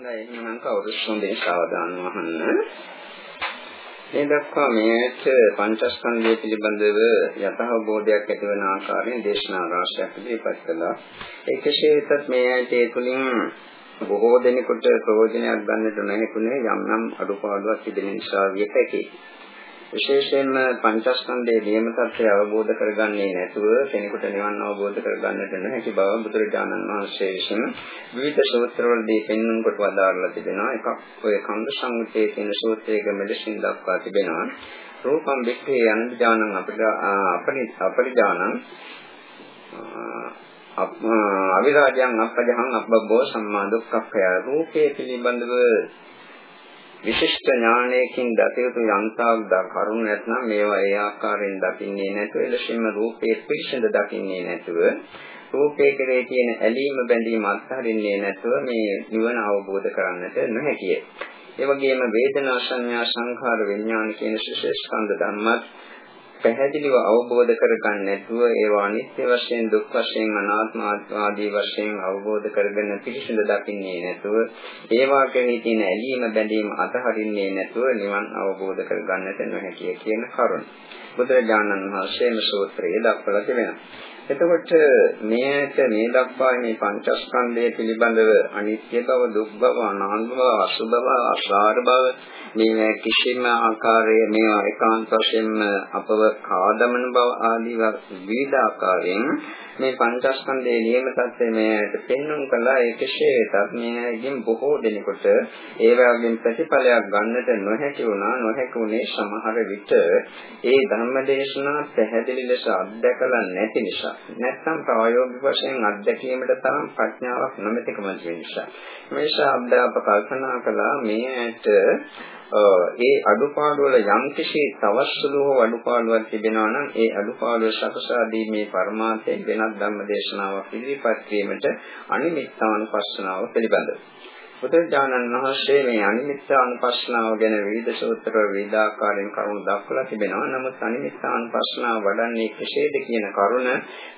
හොඳයි එහෙනම් කවුරුත් හොඳින් සාවධානව අහන්න. මේ දක්වා මේට පංචස්කන්ධය පිළිබඳව යථාබෝධයක් ඇති වන ආකාරයෙන් දේශනා රාශියක් ඉදිරිපත් කළා. ඒ කෙසේ වෙතත් මේ ඇයට ඒ තුලින් බොහෝ දෙනෙකුට ප්‍රයෝජනයක් ගන්නට නොහැකුනේ යම් යම් අඩුපාඩුවක් තිබෙන නිසා වියතකි. විශේෂයෙන්ම පංචස්කන්ධයේ නියම තත්ත්වය අවබෝධ කරගන්නේ නැතුව කෙනෙකුට නිවන් අවබෝධ කරගන්නට නොහැකි බව බුදුරජාණන් වහන්සේ විසින් විවිධ සූත්‍රවලදී පෙන්වන කොට වදාරලා තිබෙනවා. එකක් ඔය කංග සංගතයේ තියෙන සූත්‍රයක මෙලෙසින් දක්වා තිබෙනවා. රූපම් වික්ඛේ අනිඥානං අපිට අපරිඥානං අවිරාජයන් අපජහං අපබ්බෝ සම්මා දුක්ඛය රූපේ පිළිබඳව විශිෂ්ට ඥානයකින් දතියුතු යන්තාක් කරුණ නැත්නම් මේවා ඒ ආකාරයෙන් දකින්නේ නැතුව එලෙසින්ම රූපයේ පිළිසඳ දකින්නේ නැතුව රූපයේ කෙරේ තියෙන ඇලීම බැඳීම අත්හරින්නේ නැතුව මේ නිවන අවබෝධ කරන්නට නොහැකිය. ඒ වගේම වේදනා සංඥා සංඛාර විඥාන කියන ශේෂ ස්කන්ධ ධර්මත් පැහැදිලිව අවබෝධ කරගන්න නැතුව ඒවා අනිත්‍ය වශයෙන් දුක් වශයෙන් අනාත්ම ආදී වශයෙන් අවබෝධ කරගෙන පිළිසිඳ දකින්නේ නැතුව ඒවා කෙරෙහි තියෙන ඇලීම බැඳීම අතහරින්නේ නැතුව නිවන් අවබෝධ කරගන්නට නොහැකිය කියන කරුණ. බුදුරජාණන් වහන්සේ මේ සූත්‍රයේ දක්වලා තිබෙනවා. එතකොට මේක මේ දක්වා මේ පංචස්කන්ධය පිළිබඳව අනිත්‍ය බව, දුක් බව, අනාත්ම බව, අසුභ බව, අසාර බව මේ කිසිම ආකාරයේ මේවා ඒකාන්ත වශයෙන්ම අපව කාදමන බව ආදී විවිධ ආකාරයෙන් මේ පංචස්කන්ධයේ නියම තත්ත්වය මේකට පෙන්වුම් කළා. ඒ කෙසේ වෙතත් මේගෙන් බොහෝ දෙනෙකුට ඒ වගේම ප්‍රතිඵලයක් ගන්නට නොහැකි වුණා නොහැකි උනේ සමහර විට. ඒ ධර්මදේශනා පැහැදිලි ලෙස අත්දැකලා නැති නිසා. නැත්නම් ප්‍රායෝගික වශයෙන් අත්දැකීමට තරම් ප්‍රඥාවක් නොමැතිකම නිසා. මේ ශාබ්දාප කල්පනා කළා මේ ඇට ඒ අඩුපාඩු වල යම් කිසි තවස්සලු හෝ අඩුපාඩුවක් තිබෙනවා නම් ඒ අඩුපාඩුව සකසා දීමේ පරමාර්ථයෙන් වෙනත් ධර්ම දේශනාවක් ඉදිරිපත් වීමට අනිමිත්තානුපස්සනාව පිළිබඳව. බුදුරජාණන් වහන්සේ මේ අනිමිත්තානුපස්සනාව ගැන විවිධ සූත්‍ර විවිධාකාරයෙන් කරුණු දක්වලා තිබෙනවා. නමුත් අනිමිත්තානුපස්සනාව වඩන්නේ කෙසේද කියන කරුණ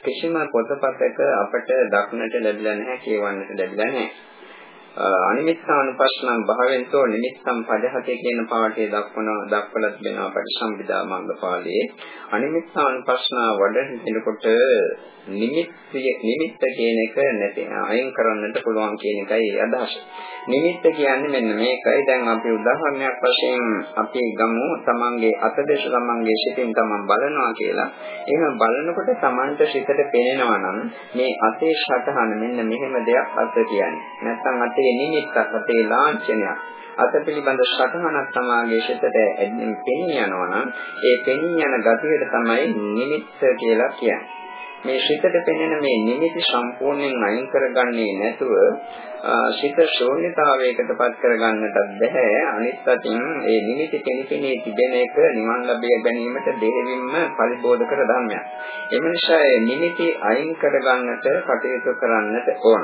කිසිම පොතපතක අපට දක්නට ලැබිලා නැහැ, කියවන්නට ලැබිලා නැහැ. අනිමිත්තානුපස්සනම් භාවෙන්තෝ නිමිත්තම් පදහතේ කියන පාඩේ දක්වන දක්වලා තිබෙනවා පරිසම්පදා මංගපාලේ අනිමිත්තානුපස්සනා වඩනකොට නිමිත්තිය නිමිත්ත කියන එක නැති අයින් කරන්නට පුළුවන් කියන එකයි අදහස. නිමිත්ත කියන්නේ මෙන්න මේකයි. දැන් අපි උදාහරණයක් වශයෙන් අපි ගමු තමන්ගේ අතදේශ තමන්ගේ සිතින් තමන් බලනවා කියලා. එහෙම බලනකොට තමන්ට සිතට පේනවා නම් මේ අතේ ශතහන මෙන්න මෙහෙම දෙයක් අත කියන්නේ. නැත්නම් අතේ නිමිත්තක් අතේ ලාංඡනයක්. අත පිළිබඳ සටහනක් තමාගේ සිතට පෙනී යනවා නම් ඒ පෙනී යන ගතියට තමයි නිමිත්ත කියලා කියන්නේ. මේ සිතට පෙනෙන මේ නිමිති සම්පූර්ණයෙන් අයින් කරගන්නේ නැතුව සිත ශූන්‍යතාවයකටපත් කරගන්නට බැහැ අනිත් අතින් ඒ නිමිති කෙනෙකුනේ තිබෙන එක නිවන් ලැබිය ගැනීමට දෙහිවින්ම පරිබෝධ කර ධර්මයක්. එම නිසා නිමිති අයින් කරගන්නට කටයුතු කරන්නට ඕන.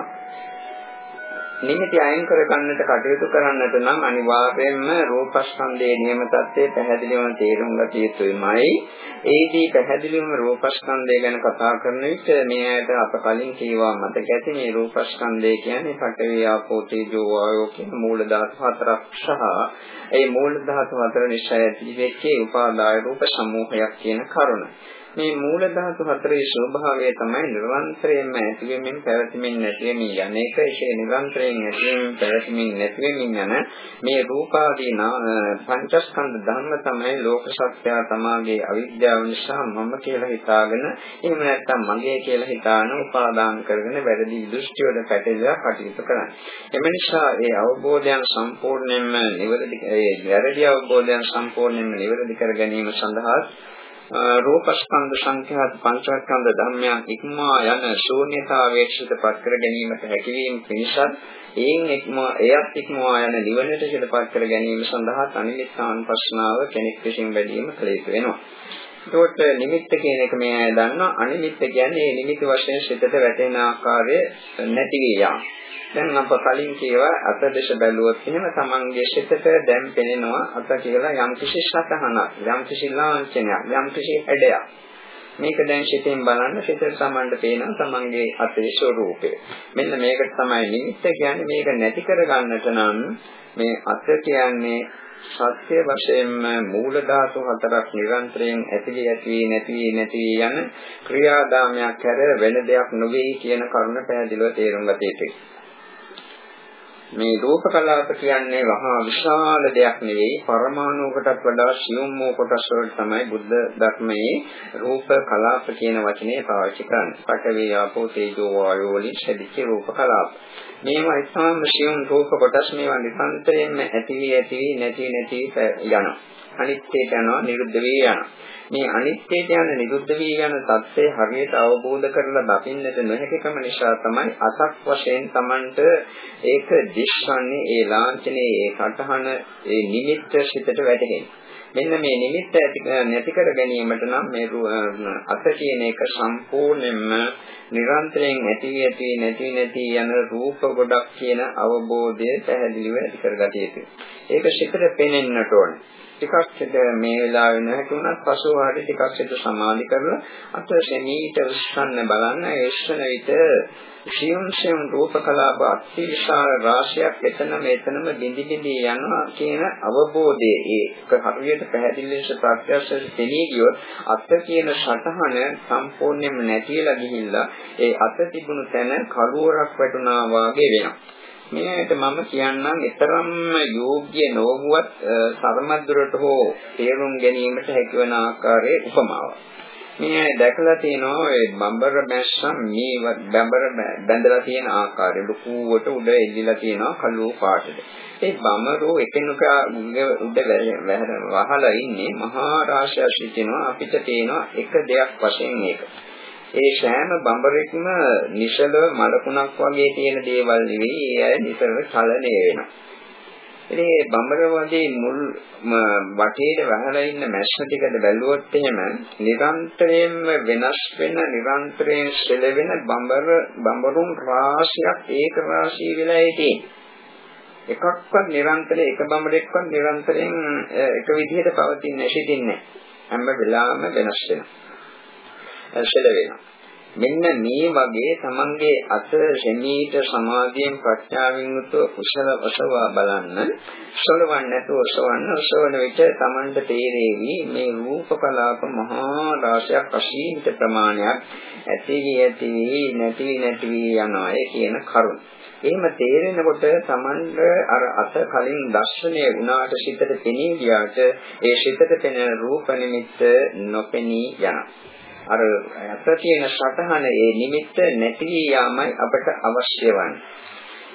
නිමිති අයින් කරගන්නට කටයුතු කරන්නට නම් අනිවාර්යයෙන්ම රූපස්කන්ධයේ නියම තත්ත්වය පැහැදිලිවම තේරුම් ගත යුතුමයි. ඒදී පැහැදිලිවම රූපස්කන්ධය ගැන කතා කරන විට මේ ඇයට අප කලින් කීවා මතක ඇති මේ රූපස්කන්ධය කියන්නේ පඨවි ආපෝ තේජෝ වායෝ කියන මූල ධාතු හතරක් සහ ඒ මූල ධාතු හතර නිසා ඇතිවෙච්ච උපාදාය රූප සමූහයක් කියන කරුණ. මේ මූල ධාතු හතරේ ස්වභාවය තමයි නිරන්තරයෙන්ම ඇතිවෙමින් පැවතීමින් නැතිවෙමින් යන එක. ඒ නිරන්තරයෙන් ඇතිවෙමින් පැවතීමින් නැතිවෙමින් යන මේ රූපාදී පංචස්කන්ධ ධර්ම තමයි ලෝක සත්‍ය තමාගේ අවිද්‍යාව නිසා මම කියලා හිතාගෙන එහෙම නැත්නම් මගේ කියලා හිතාන උපාදාන කරගෙන වැරදි දෘෂ්ටි වල පැටලලා කටයුතු කරන්නේ. එම නිසා ඒ අවබෝධයන් සම්පූර්ණයෙන්ම නිවැරදි ඒ වැරදි අවබෝධයන් සම්පූර්ණයෙන්ම නිවැරදි කර ගැනීම සඳහා රූපස්කන්ධ සංඛ්‍යාත පංචස්කන්ධ ධර්මයන් ඉක්මවා යන ශූන්‍යතාවයටපත් කර ගැනීමට හැකියවීම පිණිසත් එයින් ඉක්මවා එයත් ඉක්මවා යන නිවනට පිටපත් කර ගැනීම සඳහා අනිමිත්තාන් ප්‍රශ්නාව කෙනෙක් විසින් වැඩිම කළ යුතු වෙනවා. ඒකට නිමිත්ත කියන එක මේ අය දන්නවා අනිමිත්ත කියන්නේ මේ නිමිති වශයෙන් සිතට වැටෙන ආකාරය නැති වියා. දැන් අප කලින් කියවා අත දෙස බැලුවොත් එහෙම තමන්ගේ සිතට දැන් පෙනෙනවා අත කියලා යම් කිසි සතහනක් යම් කිසි ලාංඡනයක් යම් කිසි හැඩයක් මේක දැන් සිතෙන් බලන්න සිතේ සමන්ඩ පේනවා තමන්ගේ අතේ ස්වરૂපය. මෙන්න මේකට තමයි නිමිත්ත කියන්නේ මේක නැති කරගන්නට නම් මේ අත කියන්නේ සත්‍ය වශයෙන්ම මූල ධාතු හතරක් නිරන්තරයෙන් ඇතිවි ඇති නැති නැති යන ක්‍රියාදාමයක් හැර වෙන දෙයක් නොවේ කියන කරුණ පැහැදිලිව තේරුම් ගත යුතුයි. මේ රූප කලාප කියන්නේ වහා විශාල දෙයක් නෙවෙයි පරමාණුකටත් වඩා සියුම් වූ කොටස් වලට තමයි බුද්ධ ධර්මයේ රූප කලාප කියන වචනේ පාවිච්චි කරන්නේ. පඨවි ආපෝ තේජෝ වායෝ වලින් ශදිච්ච රූප කලාප. මේවා ඉස්හාම සියුම් රූප කොටස් මේවා නිරන්තරයෙන්ම ඇති වී ඇති වී නැති නැති යනවා. අනිත්‍යයට යනවා නිරුද්ධ වී යනවා. මේ අනිත්‍යයට යන නිරුද්ධ වී යන தත්ත්වය හරියට අවබෝධ කරලා දකින්නට නොහැකිකම නිසා තමයි අසක් වශයෙන් Tamanට ඒක දිස්වන්නේ ඒ ලාංඡනයේ ඒ කටහන ඒ නිමිත්ත සිතට වැටහෙන්නේ. මෙන්න මේ නිමිත්ත නැති කර ගැනීමට නම් මේ අත කියන එක සම්පූර්ණයෙන්ම නිරන්තරයෙන් ඇති ඇති නැති නැති යන රූප ගොඩක් කියන අවබෝධය පැහැදිලිව ඇති කරගatiya යුතුයි. ඒක සිතට පෙනෙන්නට ඕනේ. ටිකක් සිත මේ වෙලාවේ නැති වුණත් පසුව හරි ටිකක් සිත සමාධි කරලා අත ශනීට උස්සන්න බලන්න. ඒ උස්සන විට සියුම් සියුම් රූප කලාප අතිවිශාල රාශියක් එතන මෙතනම බිඳි බිඳි යනවා කියන අවබෝධය. ඒක හරියට පැහැදිලි ලෙස ප්‍රත්‍යක්ෂයෙන් තේනී ගියොත් අත කියන සටහන සම්පූර්ණයෙන්ම නැතිලා ගිහිල්ලා ඒ අත තිබුණු තැන කරුවරක් වැටුණා වාගේ වෙනවා. මේකට මම කියන්නම් ඊතරම්ම යෝග්‍ය නොවුවත් සරමද්දුරට හෝ තේරුම් ගැනීමට හැකිවන ආකාරයේ උපමාවක්. මේ දැකලා තියෙනවා ඒ බම්බර මැස්සන් මේ බම්බර බැඳලා තියෙන ආකාරය ලකුවට උඩ එල්ලලා තියෙනවා කළු පාටට. ඒ බම්බරෝ එකිනෙක උඩ වහලා ඉන්නේ මහා රාශියක් සිටිනවා අපිට තේනවා එක දෙයක් වශයෙන් මේක. ඒ සෑම බඹරෙක්ම නිසල මලකුණක් වගේ තියෙන දේවල් නෙවෙයි ඒ අය නිසල චලනය වෙනවා. ඉතින් මේ බඹර වගේ මුල් වටේට වහලා ඉන්න මැස්ස ටිකද බැලුවොත් එහෙම නිරන්තරයෙන්ම වෙනස් වෙන නිරන්තරයෙන් සෙලවෙන බඹර බඹරුන් රාශියක් ඒක රාශී වෙලා තියෙන්නේ. එකක්වත් නිරන්තරයෙන් එක බඹරෙක්වත් නිරන්තරයෙන් එක විදිහට පවතින්නේ නැති දින්නේ. හැම වෙලාවෙම වෙනස් වෙනවා. සෙල වෙනවා. මෙන්න මේ වගේ තමන්ගේ අත ශනීට සමාධියෙන් ප්‍රඥාවෙන් යුතුව කුසල වසවා බලන්න සොලවන්න නැතුව ඔසවන්න ඔසවන විට තමන්ට තේරෙවි මේ රූප කලාප මහා රාශියක් අසීමිත ප්‍රමාණයක් ඇති වී ඇති වී නැති වී නැති වී යනවා කියන කරුණ. එහෙම තේරෙනකොට තමන්ට අර අත කලින් දර්ශනය වුණාට සිතට පෙනී ගියාට ඒ සිතට පෙනෙන රූප නිමිත්ත නොපෙනී යනවා. අර අත තියෙන සතහන ඒ නිමිත්ත නැති යාමයි අපට අවශ්‍ය වන්නේ.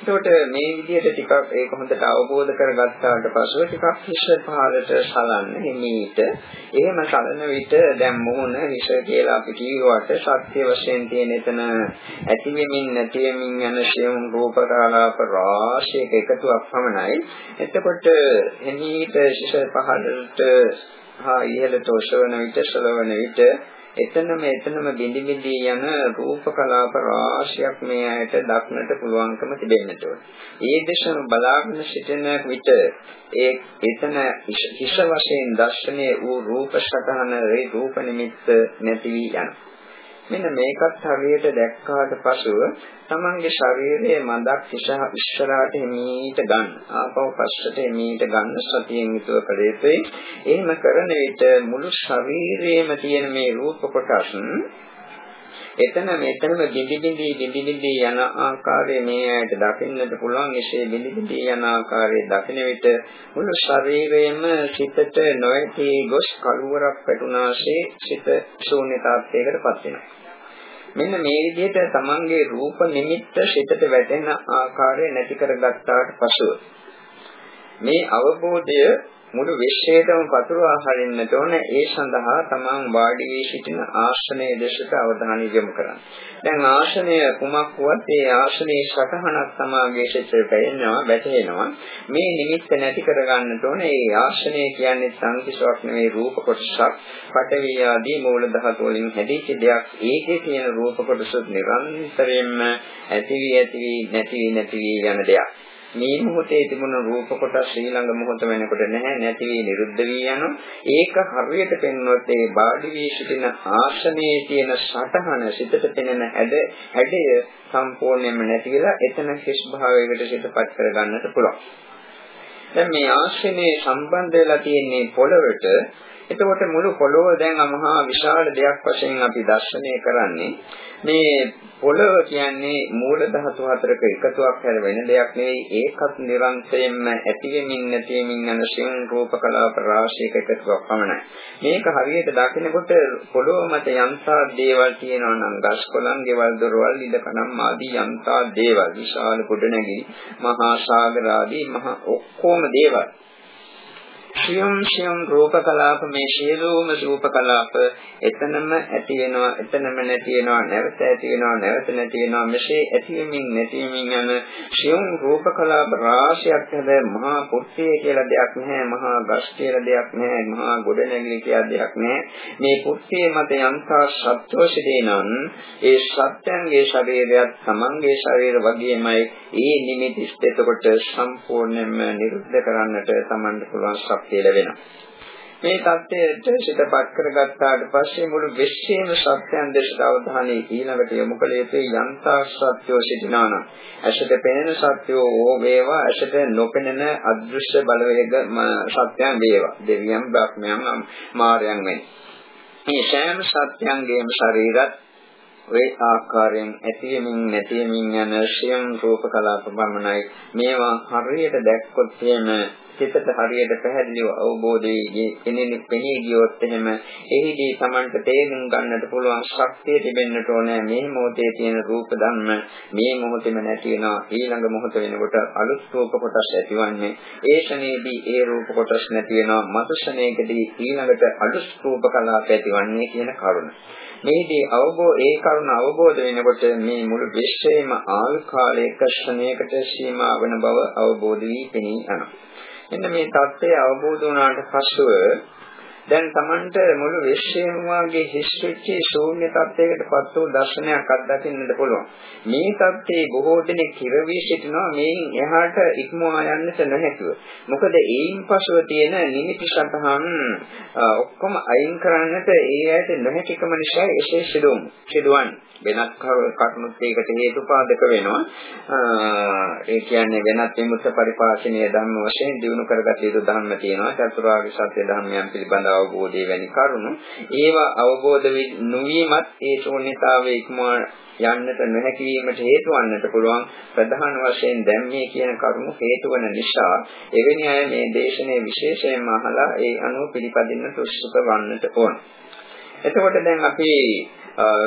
එතකොට මේ විදිහට ටිකක් ඒක හොඳට අවබෝධ කරගත්තාට පස්සේ ටිකක් හිස පහලට සලන්න හිමීට එහෙම සලන විට දැන් මොහොන හිස කියලා අපි කියවට සත්‍ය වශයෙන් තියෙන එතන ඇති වෙමින් නැති වෙමින් යන සියුම් රූප කාලාප රාශියක එකතුවක් පමණයි එතකොට හිමීට හිස පහලට හා ඉහළට ඔසවන විට සලවන විට එතනම එතනම බිඳි බිඳි යන රූප කලාප රාශියක් මේ ඇයට දක්නට පුළුවන්කම තිබෙන්නට ඕන. ඒ දේශම බලාගෙන සිටින විට ඒ එතන හිස වශයෙන් දර්ශනයේ වූ රූප සතහන ඒ රූප නිමිත්ත නැති වී යනවා. මෙන්න මේකත් හරියට දැක්කාට පසුව තමන්ගේ ශරීරයේ මදක් ඉස්සරහට හිමීට ගන්න. ආපහු පස්සට හිමීට ගන්න සතියෙන් යුතුව කළ යුතුයි. එහෙම කරන විට මුළු ශරීරයේම තියෙන මේ රූප කොටස් එතන මෙතනම බිඳි බිඳි බිඳි බිඳි යන ආකාරය මේ ඇයට දකින්නට පුළුවන්. එසේ බිඳි බිඳි යන ආකාරය දකින විට මුළු ශරීරයම සිතට නොඇති ගොස් කළුවරක් වැටුණාසේ සිත ශූන්‍යතාවයකටපත් වෙනවා. මෙන්න මේ විදිහට තමන්ගේ රූප නිමිත්ත සිතට වැටෙන ආකාරය නැති කරගත්තාට පසුව මේ අවබෝධය මුළු විශ්වයටම පතුරවා හරින්නට ඕන ඒ සඳහා තමන් වාඩි වී සිටින ආශ්‍රනයේ දෙසට අවධානය යොමු කරන්න. දැන් ආශ්‍රනය කුමක් වුවත් ඒ ආශ්‍රනයේ සටහනක් සමාගයේ සිටට පැයෙනවා වැටෙනවා. මේ නිමිත්ත නැති කරගන්නට ඕන ඒ ආශ්‍රනය කියන්නේ සංකිෂාවක් නෙවෙයි රූප කොටසක්. පඨවි ආදී මූල ධාතු වලින් හැදිච්ච දෙයක්. ඒකේ තියෙන රූප කොටස නිරන්තරයෙන්ම ඇති වී ඇති වී නැති වී නැති වී යන දෙයක්. මේ මොහොතේ තිබුණු රූප කොටස් ඊළඟ මොහොත වෙනකොට නැහැ නැති වී නිරුද්ධ වී යනවා. ඒක හරියට පෙන්වුවොත් ඒ බාඩි වී සිටින ආසනයේ තියෙන සටහන සිතට පෙනෙන හැඩ හැඩය සම්පූර්ණයෙන්ම නැතිලා එතන හිස් භාවයකට සිතපත් කරගන්නට පුළුවන්. දැන් මේ ආශ්‍රමයේ සම්බන්ධ වෙලා තියෙන්නේ පොළවට එතකොට මුළු පොළොව දැන් මහා විශාල දෙයක් වශයෙන් අපි දර්ශනය කරන්නේ මේ පොළොව කියන්නේ මූල ධාතු හතරක එකතුවක් හැර වෙන දෙයක් නෙවෙයි. ඒකත් නිරන්තරයෙන්ම ඇතිවෙමින් නැතිවෙමින් යන සිං රූප කලාප රාශියක එකතුවක් පමණයි. මේක හරියට දකිනකොට පොළොව මත යම්තා දේවල් තියෙනවා නම් ගස් කොළන් ගෙවල් දොරවල් ඉඩකඩම් ආදී යම්තා දේවල් විශාල ගොඩනැගිලි මහා සාගර ආදී මහා ඔක්කොම දේවල්. සියම් සියම් රූප කලාප මේ සියලුම රූප කලාප එතනම ඇති වෙනවා එතනම නැති වෙනවා නැවත ඇති වෙනවා නැවත නැති වෙනවා. මෙසේ ඇතිවීමින් නැතිවීමින් යන සියම් රූප කලාප රාශියක් හැද මහා පුත්තිය කියලා දෙයක් නැහැ මහා ගස් කියලා දෙයක් නැහැ මහා ගොඩනැගිලි කියලා දෙයක් නැහැ. මේ පුත්තිය මත යම්තා සත්‍යෝෂදී නම් ඒ සත්‍යංගේ ශරීරයත් තමන්ගේ ශරීර වගේමයි. ඒ නිමිති එතකොට සම්පූර්ණයෙන්ම නිරුද්ධ කරන්නට තමන්ට පුළුවන් ශක්තිය ලැබෙනවා. මේ தත්ත්වයට සිතපත් කරගත්තාට පස්සේ මුළු විශ්වයේම සත්‍යයන් දෙසට අවධානය ඊළඟට යොමු කළ යුතුයි යන්තා සත්‍යෝ සිටිනාන. ඇසට පෙනෙන සත්‍යෝ ඕ වේවා ඇසට නොපෙනෙන අදෘශ්‍ය බලවේග සත්‍යයන් වේවා. දෙවියන් බ්‍රහ්මයන් මාරයන් වෙන්නේ. මේ සෑම සත්‍යයන්ගේම ශරීරත් ඔය ආකාරයෙන් ඇතිවෙමින් නැතිවෙමින් යන ශියම් රූප කලාප පමණයි මේවා හරියට දැක්කොත් එහෙම සිතට හරියට පැහැදිලිව අවබෝධයේ කෙනෙක් පෙනී ගියොත් එහෙම එහිදී Tamanට තේරුම් ගන්නට පුළුවන් ශක්තිය තිබෙන්නට ඕනේ. මේ මොහොතේ තියෙන රූප ධර්ම මේ මොහොතේම නැති වෙනවා. ඊළඟ මොහොත වෙනකොට අලුත් රූප කොටස් ඇතිවන්නේ ඒ ශනේදී ඒ රූප කොටස් නැති වෙනවා. මතු ශනේකදී ඊළඟට අලුත් රූප කලාප ඇතිවන්නේ කියන කරුණ. මේදී අවබෝධ ඒ කරුණ අවබෝධ වෙනකොට මේ මුළු විශ්වයේම ආල් කාලයක ශ්‍රණයකට සීමා වන බව අවබෝධ වී පෙනී යනවා. එන්න මේ தත්ත්වය අවබෝධ වුණාට පස්සෙ දැන් Tamanට මුළු විශ්වයම වාගේ හිස් වෙච්ච ශූන්‍ය තත්යකටපත් වූ දර්ශනයක් අත්දකින්නට පුළුවන්. මේ தත්ත්වයේ බොහෝ දෙනෙක් කිරවි සිටිනවා මේන් එහාට ඉක්මවා යන්නට නොහැකිව. මොකද ඒයින් පසුව තියෙන නිමිති සතහන් ඔක්කොම අයින් කරන්නට ඒ ඇයට නොහැකිකම නිසා එසේ සිදුවන්නේ. වෙනත් කරුණුත් ඒකට හේතුපාදක වෙනවා. ඒ කියන්නේ වෙනත් විමුක්ත පරිපාශනීය ධර්ම වශයෙන් දිනු කරගත යුතු ධර්ම තියෙනවා. චතුරාර්ය සත්‍ය ධර්මයන් පිළිබඳ අවබෝධය වැනි කරුණු. ඒවා අවබෝධ නොවීමත් ඒ ශූන්‍යතාවයේ ඉක්මවා යන්නට නොහැකි වීමට හේතු වන්නට පුළුවන් ප්‍රධාන වශයෙන් දැන් මේ කියන කරුණු හේතු වන නිසා එවැනි අය මේ දේශනේ විශේෂයෙන්ම අහලා ඒ අනුව පිළිපදින්නට උත්සුක වන්නට ඕන. එතකොට දැන් අපි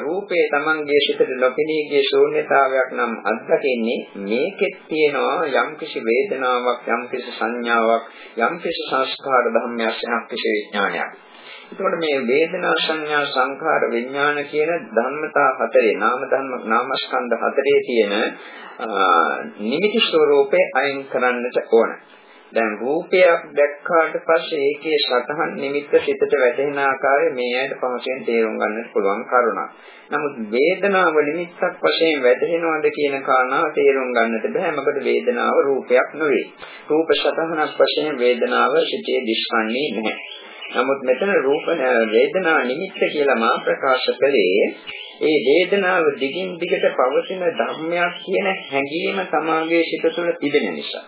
රූපේ Tamanගේ සිතට නොපෙනී ගිය ශූන්‍යතාවයක් නම් අත්දකින්නේ මේකෙත් තියෙනවා යම්කිසි වේදනාවක් යම්කිසි සංඥාවක් යම්කිසි සංස්කාර ධර්මයක් යම්කිසි විඥානයක්. එතකොට මේ වේදනා සංඥා සංඛාර විඥාන කියන ධර්මතා හතරේ නාම ධර්ම නාමස්කන්ධ හතරේ තියෙන නිමිති ස්වરૂපේ අයින් කරන්නට ඕන. දැන් රූපයක් දැක්කාට පස්සේ ඒකේ සතහන් නිමිත්ත සිතට වැටෙන ආකාරය මේ ඇයිට පහසෙන් තේරුම් ගන්නට පුළුවන් කරුණක්. නමුත් වේදනාව නිමිත්තක් වශයෙන් වැටෙනවද කියන කාරණාව තේරුම් ගන්නට බෑ. මොකද වේදනාව රූපයක් නෙවෙයි. රූප සතහනක් වශයෙන් වේදනාව සිටේ දිස්වන්නේ නැහැ. නමුත් මෙතන රූප වේදනා නිමිත්ත කියලා මා ප්‍රකාශ කළේ ඒ වේදනාව දිගින් දිගට පවතින ධර්මයක් කියන හැඟීම තමාගේ සිත තුළ තිබෙන නිසා.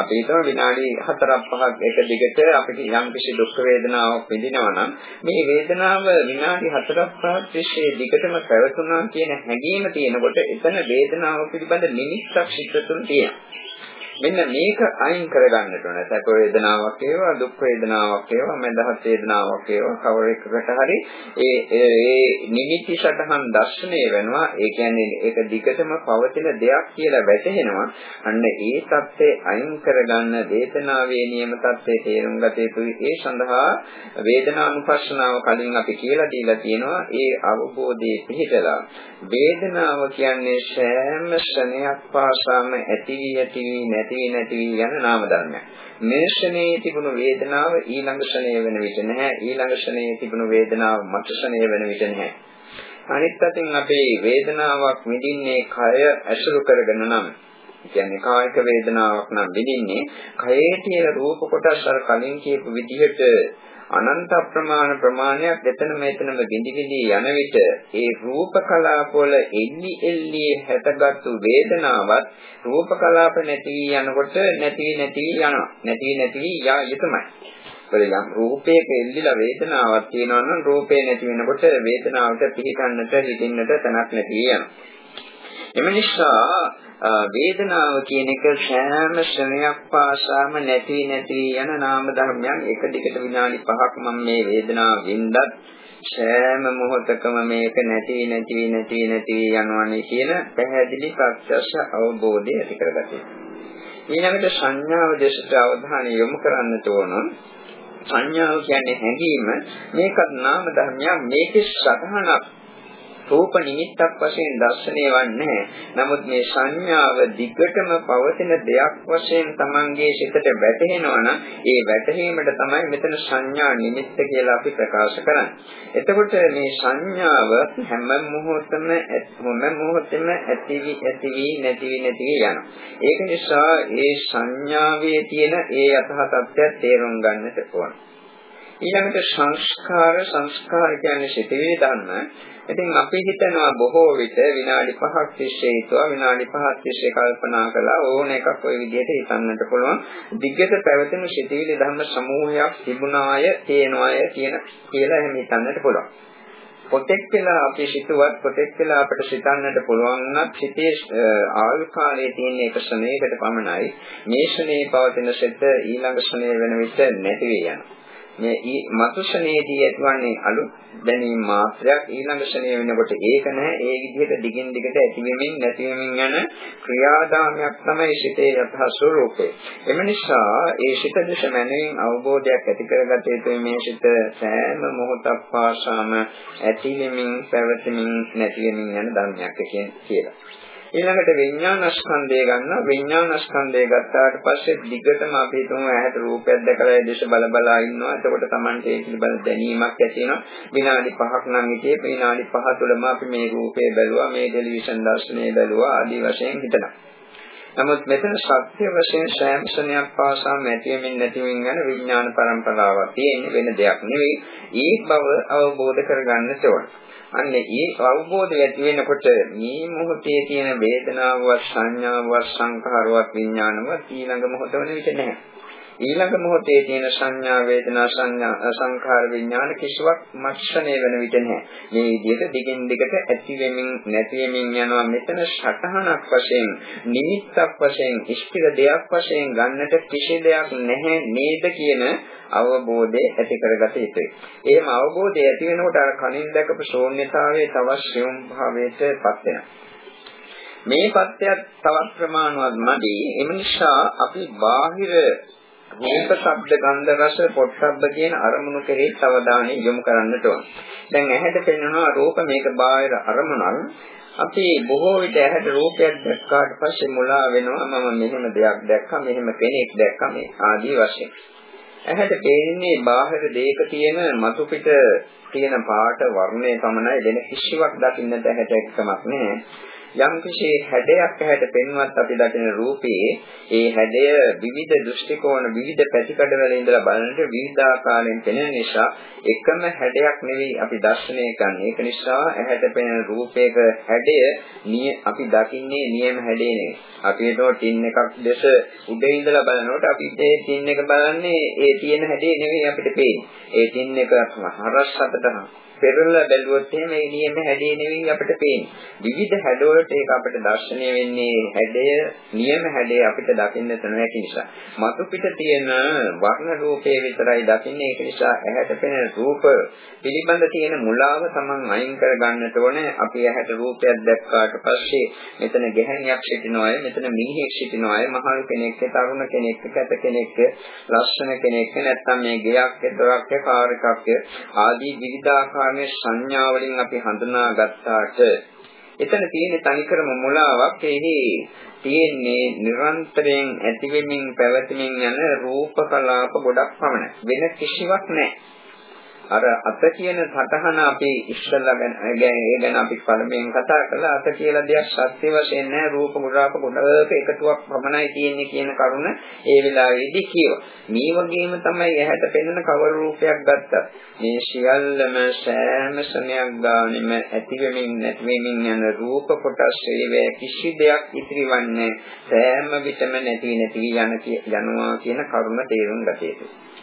අපි හිතමු විනාඩි 4ක් 5ක් එක දිගට අපිට යම් කිසි දුක් වේදනාවක් විඳිනවා නම් මේ වේදනාව විනාඩි 4ක් 5ක් තිස්සේ දිගටම පැවතුණා කියන හැඟීම තියෙනකොට එතන වේදනාව පිළිබඳ නිමිත්තක් සිත් තුළ තියෙනවා. මෙන්න මේක අයින් කරගන්නට ඕන. සැප වේදනාවක් ඒවා, දුක් වේදනාවක් ඒවා, මඳහත් වේදනාවක් ඒවා කවර එකකට හරි ඒ ඒ නිමිති සටහන් දැක්ෂණය වෙනවා. ඒ කියන්නේ ඒක දිගටම පවතින දෙයක් කියලා වැටහෙනවා. අන්න ඒ தත්ත්වේ අයින් කරගන්න වේදනාවේ නියම தත්ත්වේ තේරුම් ගත යුතුයි. ඒ සඳහා වේදනානුපස්සනාව කලින් අපි කියලා දීලා තියෙනවා. ඒ අවබෝධයේ පිහිටලා වේදනාව කියන්නේ සෑම ක්ෂණයක් පාසාම ඇති වී ඇති වී නැති නැති නැති යන නාම ධර්මයක්. මේ ක්ෂණයේ තිබුණු වේදනාව ඊළඟ ක්ෂණයේ වෙන විට නැහැ. ඊළඟ ක්ෂණයේ තිබුණු වේදනාව මත ක්ෂණයේ වෙන විට නැහැ. අනිත් අතින් අපේ වේදනාවක් විඳින්නේ කය ඇසුරු කරගෙන නම් කියන්නේ කායික වේදනාවක් නම් විඳින්නේ කයේ තියෙන රූප කොටස් අර කලින් කියපු විදිහට අනන්ත ප්‍රමාණ ප්‍රමාණයක් එතන මෙතනම විඳි විඳි යන විට ඒ රූප කලාප වල එල්ලි එල්ලි හැටගත්තු වේදනාවත් රූප කලාප නැති වී යනකොට නැති නැති යනවා නැති නැති යා යුතුයමයි මොකද යම් රූපයක එල්ලිලා වේදනාවක් තියෙනවා නම් රූපේ නැති වෙනකොට වේදනාවට පිළිගන්නට හිතින්නට තැනක් නැති වෙනවා. එම නිසා වේදනාව කියන එක සෑම ශ්‍රණයක් පාසාම නැති නැති යන නාම ධර්මයන් එක දිගට විනාඩි 5ක් මම මේ වේදනාව වින්දත් සෑම මොහොතකම මේක නැති නැති නැති නැති යනවානේ කියන පැහැදිලි ප්‍රත්‍යක්ෂ අවබෝධය ඇති කරගන්න. ඊළඟට සංඥාව දේශට අවධානය යොමු කරන්නට ඕන. සංඥාව කියන්නේ හැඟීම මේකත් නාම ධර්මයක් මේකේ සතහනක් රූප නිමිත්තක් වශයෙන් දැర్శණය වන්නේ නමුත් මේ සංඥාව දිගටම පවතින දෙයක් වශයෙන් Tamanගේ සිතට වැටහෙනවා නම් ඒ වැටහීමට තමයි මෙතන සංඥා නිමිත්ත කියලා අපි ප්‍රකාශ කරන්නේ. එතකොට මේ සංඥාව හැම මොහොතම හැම මොහොතෙම ඇතිවි ඇතිවි නැතිවි නැතිවි යනවා. ඒක නිසා ඒ සංඥාවේ තියෙන ඒ යථා තත්ත්වය තේරුම් ගන්නට ඕන. ඊළඟට සංස්කාර සංස්කාර කියන්නේ සිතේ ධර්ම. ඉතින් අපි හිතනවා බොහෝ විට විනාඩි 5ක් තිස්සේ හිතුවා විනාඩි 5ක් තිස්සේ කල්පනා කළා ඕන එකක් ওই විදිහට හිතන්නට පුළුවන්. දිග්ගත පැවතෙන සිතිවිලි ධර්ම සමූහයක් තිබුණාය, තියෙනවාය කියන කියලා එහෙම හිතන්නට පුළුවන්. පොතෙක් කියලා අපි සිතුවත් පොතෙක් කියලා අපිට සිතන්නට පුළුවන් නම් සිතේ ආයු කාලයේ තියෙන එක ශ්‍රණයකට පමණයි. මේ ශ්‍රණයේ පවතින සිත ඊළඟ ශ්‍රණය වෙන විට නැති වෙ යනවා. මේ මතුෂණයේදී ඇතිවන්නේ අලුත් දැනීම් මාත්‍රයක්. ඊළඟ ෂණය වෙනකොට ඒක නැහැ. ඒ විදිහට දිගින් දිගට ඇතිවෙමින් නැතිවෙමින් යන ක්‍රියාදාමයක් තමයි සිතේ යථා ස්වરૂපය එම නිසා ඒ සිත දෙස මනමින් අවබෝධයක් ඇති කරගත යුතුයි. මේ සිත සෑම මොහොතක් පාසාම ඇතිවෙමින් පැවතෙමින් නැතිවෙමින් යන ධර්මයක් කියලා. ඊළඟට විඥානස්කන්ධය ගන්න විඥානස්කන්ධය ගත්තාට පස්සේ දිගටම අපි හිතමු ඇහැට රූපයක් දැකලා ඒ දේශ බල බලා ඉන්නවා. එතකොට Tamante ඒ පිළිබඳ දැනීමක් ඇති වෙනවා. විනාඩි 5ක් නම් හිතේ විනාඩි 5 තුළම අපි මේ රූපේ බැලුවා මේ ටෙලිවිෂන් දර්ශනය බැලුවා ආදී වශයෙන් හිතනවා. නමුත් මෙතන සත්‍ය වශයෙන් සෑම ක්ෂණයක් පාසාම ඇතිවෙමින් නැතිවෙමින් යන විඥාන පරම්පරාවක් තියෙන වෙන දෙයක් නෙවෙයි. ඒ බව අවබෝධ කරගන්න ඕනේ. අන්න ඒ අවබෝධය ඇති වෙනකොට මේ මොහොතේ තියෙන වේදනාවක් සංඥාවක් සංඛාරවත් විඥානවත් ඊළඟ මොහොත වෙන විට නැහැ. ඊළඟ මොහොතේ තියෙන සංඥා වේදනා සංඥා සංඛාර විඥාන කිසිවක් මක්ෂණය වෙන විට නැහැ. මේ විදිහට දිගින් දිගට ඇති වෙමින් නැති වෙමින් යනවා මෙතන සටහනක් වශයෙන් නිමිත්තක් වශයෙන් ඉෂ්ටික දෙයක් වශයෙන් ගන්නට කිසි දෙයක් නැහැ නේද කියන අවබෝධය ඇති කරගත යුතුයි. එහෙම අවබෝධය ඇති වෙනකොට අර කනින් දැකපු ශූන්‍යතාවයේ තවත් ශ්‍රේම් භාවයට පත් වෙනවා. මේ පත්‍යත් තවත් ප්‍රමාණවත් මදි. එම නිසා අපි බාහිර රූප, ශබ්ද, ගන්ධ, රස, පොට්ටබ්බ කියන අරමුණු කෙරෙහි අවධානය යොමු කරන්නට ඕන. දැන් ඇහැට පෙනෙනවා රූප මේක බාහිර අරමුණක්. අපි බොහෝ විට ඇහැට රූපයක් දැක්කාට පස්සේ මුලා වෙනවා මම මෙහෙම දෙයක් දැක්කා මෙහෙම කෙනෙක් දැක්කා මේ ආදී වශයෙන්. ඇහැට පේන්නේ බාහිර දෙයක තියෙන මතු පිට තියෙන පාට වර්ණය පමණයි වෙන කිසිවක් දකින්නට ඇහැට එක්කමක් නැහැ. යම් කිසි හැඩයක් ඇහැට පෙන්වත් අපි දකින රූපේ ඒ හැඩය විවිධ දෘෂ්ටි කෝණ විවිධ පැතිකඩ වල ඉඳලා බලනකොට විවිධාකාරයෙන් පෙනෙන නිසා එකම හැඩයක් නෙවෙයි අපි දර්ශනය කරන්නේ. ඒක නිසා ඇහැට පෙනෙන රූපයක හැඩය අපි දකින්නේ නියම හැඩේ නෙවෙයි. අපි හිතුවා ටින් එකක් දැස උඩ ඉඳලා බලනකොට අපි ඒ ටින් එක බලන්නේ ඒ තියෙන හැඩේ නෙවෙයි අපිට පේන්නේ. ඒ ටින් එක හරස් අතට පෙරලා බැලුවොත් එහෙම ඒ නියම හැඩේ නෙවෙයි අපිට පේන්නේ. විවිධ හැඩවලට ඒක අපිට දැర్శණය වෙන්නේ හැඩය නියම හැඩය අපිට දකින්න නොහැකි නිසා. මතු පිට තියෙන වර්ණ රූපේ විතරයි දකින්නේ. ඒක නිසා ඇහැට පෙනෙන රූප පිළිබඳ තියෙන මුලාව Taman අයින් කර ගන්නට ඕනේ. අපි ඇහැට රූපයක් දැක්කාට පස්සේ මෙතන ගැහණියක් සිටිනවාය, මෙතන මිනිහෙක් සිටිනවාය, මහලු කෙනෙක්, තරුණ කෙනෙක්, කැත කෙනෙක්, ලස්සන කෙනෙක්, නැත්නම් මේ ගෙයක්, දොරක්, කාර් එකක් ආදී විවිධාකාර ආකාරයේ සංඥා වලින් අපි හඳුනා ගත්තාට එතන තියෙන තනිකරම මුලාවක් එහි තියෙන්නේ නිරන්තරයෙන් ඇතිවෙමින් පැවතෙමින් යන රූප කලාප ගොඩක් පමණයි. වෙන කිසිවක් නැහැ. අර අත කියන සතහන අපි ඉස්සල්ලා ගැන ඒ ගැන අපි පළමුවෙන් කතා කළා අත කියලා දෙයක් සත්‍ය වශයෙන් නැහැ රූප ගොඩාක ගොඩක එකතුවක් පමණයි තියෙන්නේ කියන කරුණ ඒ වෙලාවේදී කියව. මේ වගේම තමයි ඇහැට පෙනෙන කවර රූපයක් ගත්තත් මේ සියල්ලම සෑම සමයක් ගානෙම ඇති වෙමින් නැති වෙමින් යන රූප කොටස් ඒවැ කිසි දෙයක් ඉතිරිවන්නේ සෑම විටම නැති නැති යන යනවා කියන කරුණ තේරුම් ගත යුතුයි.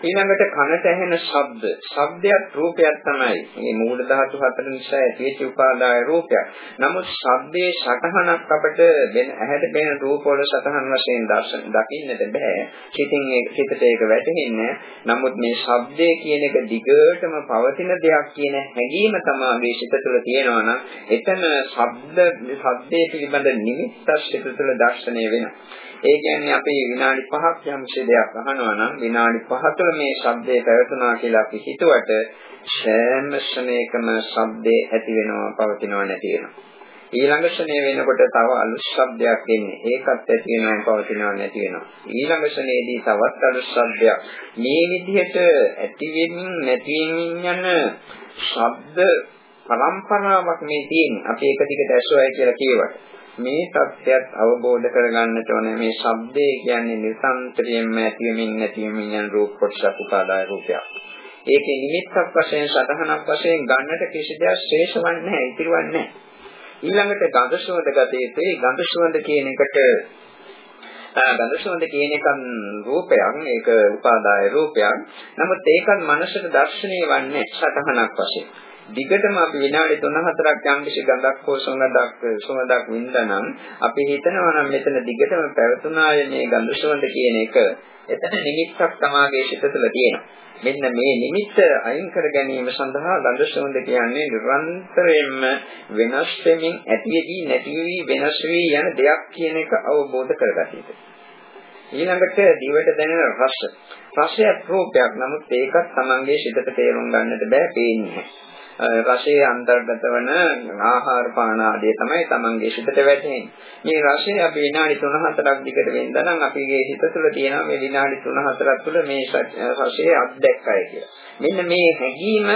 ඊළඟට කනට ඇහෙන ශබ්ද. ශබ්දයක් රූපයක් තමයි. මේ මූල ධාතු හතර නිසා ඇතිවෙච්ච උපාදාය රූපයක්. නමුත් ශබ්දයේ සටහනක් අපිට වෙන ඇහැට පෙනෙන රූප වල සටහන් වශයෙන් දර්ශන දකින්නට බෑ. සිතින් ඒක සිතට ඒක වැටහෙන්නේ නමුත් මේ ශබ්දය කියන එක දිගටම පවතින දෙයක් කියන හැඟීම තමයි මේ සිත තුළ තියෙනවා නම් එතන ශබ්ද ශබ්දයේ පිළිබඳ නිමිත්තක් සිත තුළ දැర్శණය වෙනවා. ඒ කියන්නේ අපි විනාඩි 5ක් යම් දෙයක් අහනවා නම් විනාඩි 5 තුළ මේ ශබ්දය පැවතුනා කියලා අපි හිතුවට සෑම ශ්‍රණයකම ශබ්දේ ඇති වෙනවා පවතිනවා නැති වෙනවා. ඊළඟ ශ්‍රණය වෙනකොට තව අලුත් ශබ්දයක් එන්නේ. ඒකත් ඇති වෙනවා පවතිනවා නැති වෙනවා. ඊළඟ ශ්‍රණයේදී තවත් අලුත් ශබ්දයක්. මේ විදිහට ඇති වෙමින් නැති වෙමින් යන ශබ්ද පරම්පරාවක් මේ තියෙන්නේ. අපි එක දිගට ඇසුවයි කියලා කියවට. මේ සත්‍යයත් අවබෝධ කරගන්නට ඕනේ මේ ශබ්දේ කියන්නේ නිසන්තරියෙන්ම ඇතිවෙමින් නැතිවෙමින් යන රූප කොටසක් උපාදාය රූපයක්. ඒකේ නිමිත්තක් වශයෙන් සතහනක් වශයෙන් ගන්නට කිසි දෙයක් ශ්‍රේෂවන්නේ නැහැ, ඉතිරවන්නේ නැහැ. ඊළඟට ගඳ සුවඳ ගතේතේ ගඳ සුවඳ කියන එකට ගඳ සුවඳ කියන එක රූපයක් මේක උපාදාය රූපයක්. නමුත් ඒකත් මනසට දැర్శණය වන්නේ සතහනක් වශයෙන්. දිගටම අපි විනාඩි 3-4ක් යම් කිසි ගඳක් හෝ සුවඳක් සුවඳක් වින්දානම් අපි හිතනවා නම් මෙතන දිගටම පැවතුනාය මේ ගඳ සුවඳ කියන එක එතන නිමිත්තක් තමාගේ සිත තුළ තියෙනවා. මෙන්න මේ නිමිත්ත අයින් කර ගැනීම සඳහා ගඳ සුවඳ කියන්නේ නිරන්තරයෙන්ම වෙනස් වෙමින් ඇතිවෙදී නැති වී වෙනස් වී යන දෙයක් කියන එක අවබෝධ කරගත යුතුයි. ඊළඟට දිවට දැනෙන රස. රසයක් රූපයක්. නමුත් ඒකත් Tamange සිතට තේරුම් ගන්නට බෑ පේන්නේ නැහැ. රසයේ අන්තර්ගත වන ආහාර පාන ආදී තමයි Tamange හිතට වැටෙන්නේ. මේ රසය අපි විනාඩි 3-4ක් දිගට වෙනද නම් අපිගේ හිත තුළ තියෙන මේ විනාඩි 3-4ක් තුළ මේ රසය අත්දැක්කයි කියලා. මෙන්න මේ හැඟීම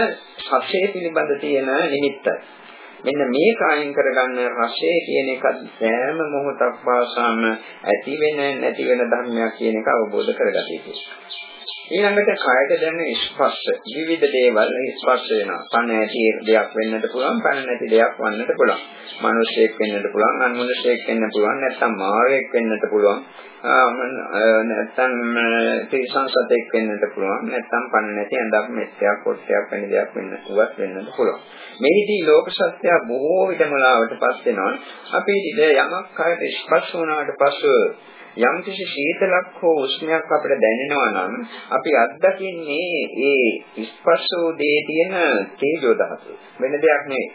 රසය පිළිබඳ තියෙන නිමිත්තයි. මෙන්න මේ කායින් කරගන්න රසය කියන එකත් සෑම මොහොතක් පාසාම ඇති වෙන නැති වෙන ධර්මයක් කියන එක අවබෝධ කරගත යුතුයි. ඊළඟට කයට දැනෙන ස්පර්ශ විවිධ දේවල් ස්පර්ශ වෙනවා. පණ ඇති දෙයක් වෙන්නත් පුළුවන්, පණ නැති දෙයක් වන්නත් පුළුවන්. මිනිසෙක් වෙන්නත් පුළුවන්, අනුමනුෂයෙක් වෙන්න පුළුවන්, නැත්නම් මාරයෙක් වෙන්නත් පුළුවන්. නැත්නම් තිරිසන් සතෙක් වෙන්නත් පුළුවන්, නැත්නම් පණ නැති ඇඳක් මෙච්චයක් කොටයක් වෙන දෙයක් වෙන්න උවත් වෙන්නත් පුළුවන්. මේදී ලෝක සත්‍ය බොහෝ විට මුලාවට පස් වෙනවා. අපි යමක් කයට ස්පර්ශ වුණාට පස්සෙ යම් කිසි සීතලක් හෝ උෂ්ණයක් අපිට දැනෙනවා නම් අපි අත්දකින්නේ ඒ ස්පර්ශෝ දේ තියෙන තේජෝ ධාතුව. වෙන දෙයක් නෙවෙයි.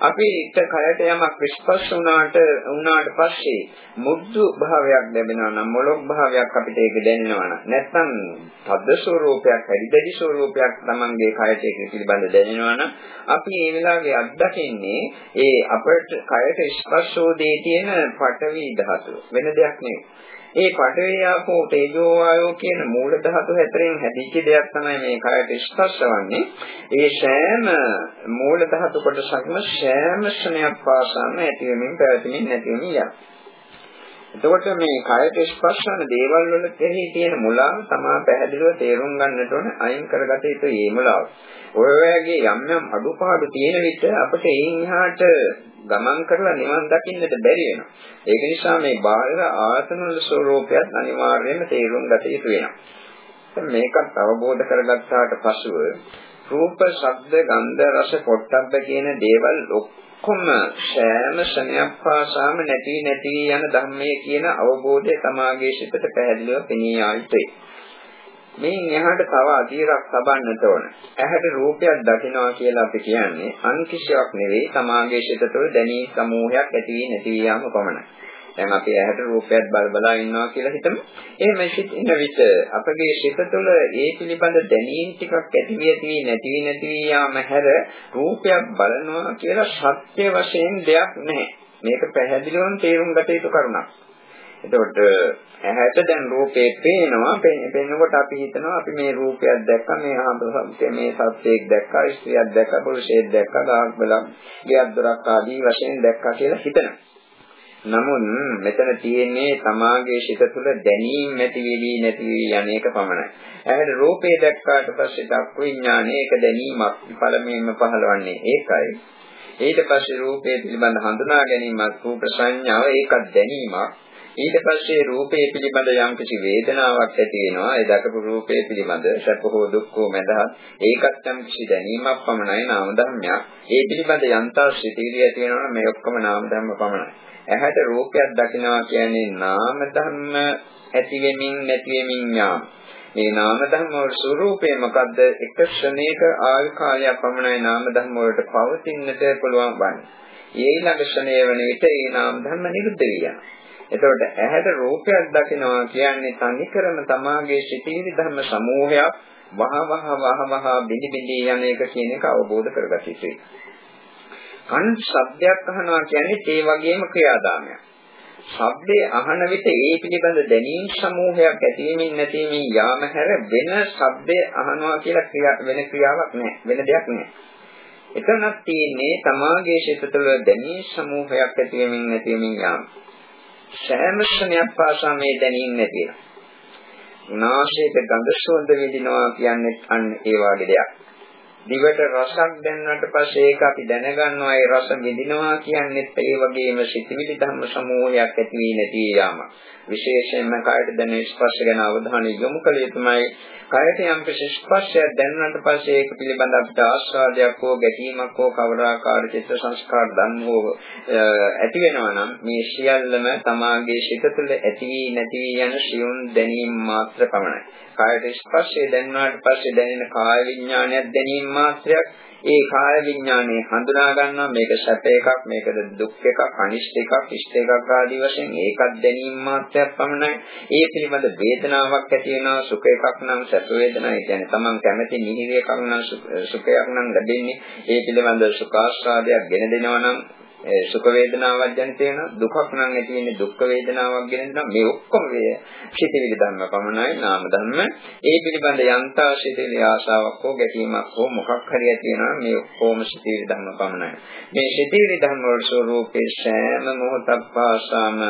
අපිට කයට යමක් ස්පර්ශ වුණාට වුණාට පස්සේ මුද්දු භාවයක් ලැබෙනවා නම් මොලොක් භාවයක් අපිට ඒක දැනෙනවා නම් නැත්නම් තද්ද ස්වરૂපයක් හැදිදැඩි ස්වરૂපයක් Tamange කයට ඒක පිළිබඳ දැනෙනවා නම් අපි මේ වෙලාවේ අත්දකින්නේ ඒ අපට කයට ස්පර්ශෝදේ තියෙන පඨවි ධාතුව. වෙන දෙයක් නෙවෙයි. ඒ පඨවි ආපෝ තේජෝ වායෝ කියන මූල ධාතු හතරෙන් හැදිච්ච දෙයක් තමයි මේ කයට ස්පර්ශවන්නේ. ඒ සෑම මූල ධාතු කොටසක්ම සෑම ශ්‍රණයක් පාසාම ඇති වෙමින් පැවතෙමින් නැති වෙමින් යනවා. එතකොට මේ කයට ස්පර්ශ වන දේවල් වල කෙරෙහි තියෙන මුලාව තමා පැහැදිලිව තේරුම් ගන්නට ඕන අයින් කරගත යුතු මේ මුලාව. ඔය වගේ යම් යම් අඩුපාඩු තියෙන විට අපිට එයින් එහාට ගමන් කරලා නිවන් දකින්නට බැරි වෙනවා. ඒක නිසා මේ බාහිර ආසන වල ස්වરૂපයත් අනිවාර්යයෙන්ම තේරුම් ගත යුතු වෙනවා. මේකත් අවබෝධ කරගත්තාට පසුව රූප, ශබ්ද, ගන්ධ, රස, පොට්ටබ්බ කියන දේවල් ඔක්කොම සෑම ශරණයක් පාසාම නැති නැති යන ධර්මයේ කියන අවබෝධය තමාගේ සිතට පැහැදිලිව පෙනී ආයිතේ. මේ එහාට තව අධීරක් තබන්නට ඕන. ඇහැට රූපයක් දකිනවා කියලා අපි කියන්නේ අන් කිසිවක් නෙවෙයි තමාගේ සිත තුළ දැනී සමූහයක් ඇති වී නැති යාම පමණයි. දැන් අපි ඇහැට රූපයක් බල බලා ඉන්නවා කියලා හිතමු. එහෙම සිටින විට අපගේ සිත තුළ ඒ පිළිබඳ දැනීම් ටිකක් ඇති වී ඇති නැති වී නැති යාම හැර රූපයක් බලනවා කියලා සත්‍ය වශයෙන් දෙයක් නැහැ. මේක පැහැදිලිවම තේරුම් ගත යුතු කරුණක්. එතකොට ඇහැට දැන් රූපේ පේනවා පේනකොට අපි හිතනවා අපි මේ රූපයක් දැක්කා මේ ආභසත්‍ය මේ සත්‍යයක් දැක්කා ස්ත්‍රියක් දැක්කා පුරුෂයෙක් දැක්කා ගාක් බලක් ගියක් දොරක් ආදී වශයෙන් දැක්කා කියලා හිතනවා නමුත් මෙතන තියෙන්නේ තමාගේ ශිත තුළ දැනීම නැති වෙවි නැති වෙවි යන්නේක පමණයි. ඇහැට රූපේ දැක්කාට පස්සේ දක්ව විඥානයේ ඒක දැනීමක් පළමුවෙන්ම පහළවන්නේ ඒකයි. ඊට පස්සේ රූපේ පිළිබඳ හඳුනා ගැනීමත් රූප සංඥාව ඒකත් දැනීමක්. ඊට පස්සේ රූපේ පිළිබඳ යම්කිසි වේදනාවක් ඇති වෙනවා. ඒ දකපු රූපේ පිළිබඳ සැප හෝ දුක් හෝ මඳහත් ඒකත් යම්කිසි දැනීමක් පමණයි නාම ධර්මයක්. ඒ පිළිබඳ යන්තා සිතිවිලි ඇති වෙනවා මේ ඔක්කොම නාම ධර්ම පමණයි. ඇහැට රූපයක් දකිනවා කියන්නේ නාම ධර්ම ඇති වෙමින් නැති වෙමින් යාම. මේ නාම ධර්ම වල ස්වરૂපය මොකද්ද? එක ක්ෂණයක ආයු කාලයක් පමණයි නාම ධර්ම වලට පවතින්නට පුළුවන් වන්නේ. ඊළඟ ක්ෂණය වන විට ඒ නාම ධර්ම නිරුද්ධ වෙනවා. එතකොට ඇහැට රූපයක් දකිනවා කියන්නේ තනිකරම තමාගේ සිටිවිලි ධර්ම සමූහයක් වහ වහ වහ වහ බිනි බිනි යන එක කියන එක අවබෝධ කරගත යුතුයි. කන් ශබ්දයක් අහනවා කියන්නේ ඒ වගේම ක්‍රියාදාමයක්. ශබ්දේ අහන විට ඒ පිළිබඳ දැනීම් සමූහයක් ඇතිවීමෙන් නැතිවීමෙන් යාම හැර වෙන ශබ්දේ අහනවා කියලා වෙන ක්‍රියාවක් නැහැ. වෙන දෙයක් නැහැ. එතනක් තියෙන්නේ තමාගේ ශිත තුළ දැනීම් සමූහයක් ඇතිවීමෙන් නැතිවීමෙන් යාම. සෑම ක්ෂණයක් පාසා මේ දැනීම නැතිව. නාසයට ගඳ සුවඳ විඳිනවා කියන්නේ අන්න ඒ වගේ දෙයක්. දිවට රසක් දැනනට පස්සේ ඒක අපි දැනගන්නවා ඒ රස විඳිනවා කියන්නේ ඒ වගේම සිතිවිලි ධර්ම සමූහයක් ඇති වී නැති යාම. විශේෂයෙන්ම කායට දැනෙන ස්පර්ශ ගැන අවධානය යොමු කළ යුතුමයි. කායට යම් ස්පර්ශයක් දැනනට පස්සේ ඒක පිළිබඳ අපිට ආස්වාදයක් හෝ ගැටීමක් හෝ කවරාකාර චිත්ත සංස්කාර ධම්මෝ ඇති වෙනවා නම් මේ සියල්ලම තමාගේ සිත තුළ ඇති වී නැති වී යන සියුම් දැනීම් මාත්‍ර පමණයි. කායට ස්පර්ශය දැනුණාට පස්සේ දැනෙන කාය විඥානයක් දැනීම මාත්‍රයක් ඒ කාය විඥානය හඳුනා ගන්නවා. මේක සැප එකක් මේකද දුක් එකක් අනිෂ්ට එකක් ඉෂ්ට එකක් ආදී වශයෙන් ඒකත් දැනීම මාත්‍රයක් පමණයි. ඒ පිළිබඳ වේදනාවක් ඇති වෙනවා. සුඛ එකක් නම් සැප වේදනා. ඒ කියන්නේ තමන් කැමති මිහිරි එකක් නම් සුඛයක් නම් ලැබෙන්නේ. ඒ පිළිබඳ සුඛාස්වාදයක් ගෙන දෙනවා නම් සුඛ වේදනාවක් ජනිත වෙන දුකක් නම් ඇති වෙන්නේ දුක් වේදනාවක් ගෙන දෙනවා මේ ඔක්කොම වේ සිතිවිලි ධර්ම පමණයි නාම ධර්ම. ඒ පිළිබඳ යන්තා සිතිවිලි ආශාවක් හෝ ගැටීමක් හෝ මොකක් හරි ඇති වෙනවා මේ ඔක්කොම සිතිවිලි ධර්ම පමණයි. මේ සිතිවිලි ධර්ම වල ස්වરૂපේ සෑම මොහොතක් පාසාම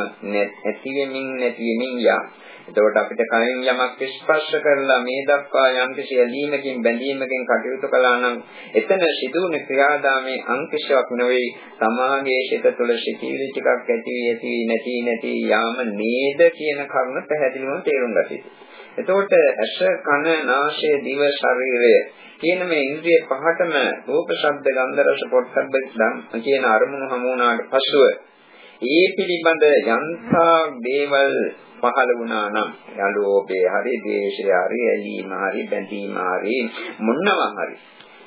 ඇති වෙමින් නැති වෙමින් යා. එතකොට අපිට කලින් යමක් ස්පර්ශ කරලා මේ දක්වා යම් කිසි ඇලීමකින් බැඳීමකින් කටයුතු කළා නම් එතන සිදුවන ක්‍රියාදාමයේ අංකිෂයක් නෙවෙයි සමාගයේ සිත තුළ සිටිවිලි ටිකක් ඇති ඇති නැති නැති යාම නේද කියන කරුණ පැහැදිලිවම තේරුම් ගත යුතුයි. එතකොට ඇස කන නාසය දිව ශරීරය කියන මේ ඉන්ද්‍රිය පහටම රූප ශබ්ද ගන්ධ රස පොට්ටබ්බ කියන අරමුණු හමු වුණාට පසුව ඒ පිළිබඳ යන්තා දේවල් පහළ වුණා නම් යලෝභය හරි ද්වේෂය හරි ඇලීම හරි බැඳීම හරි මොනවා හරි.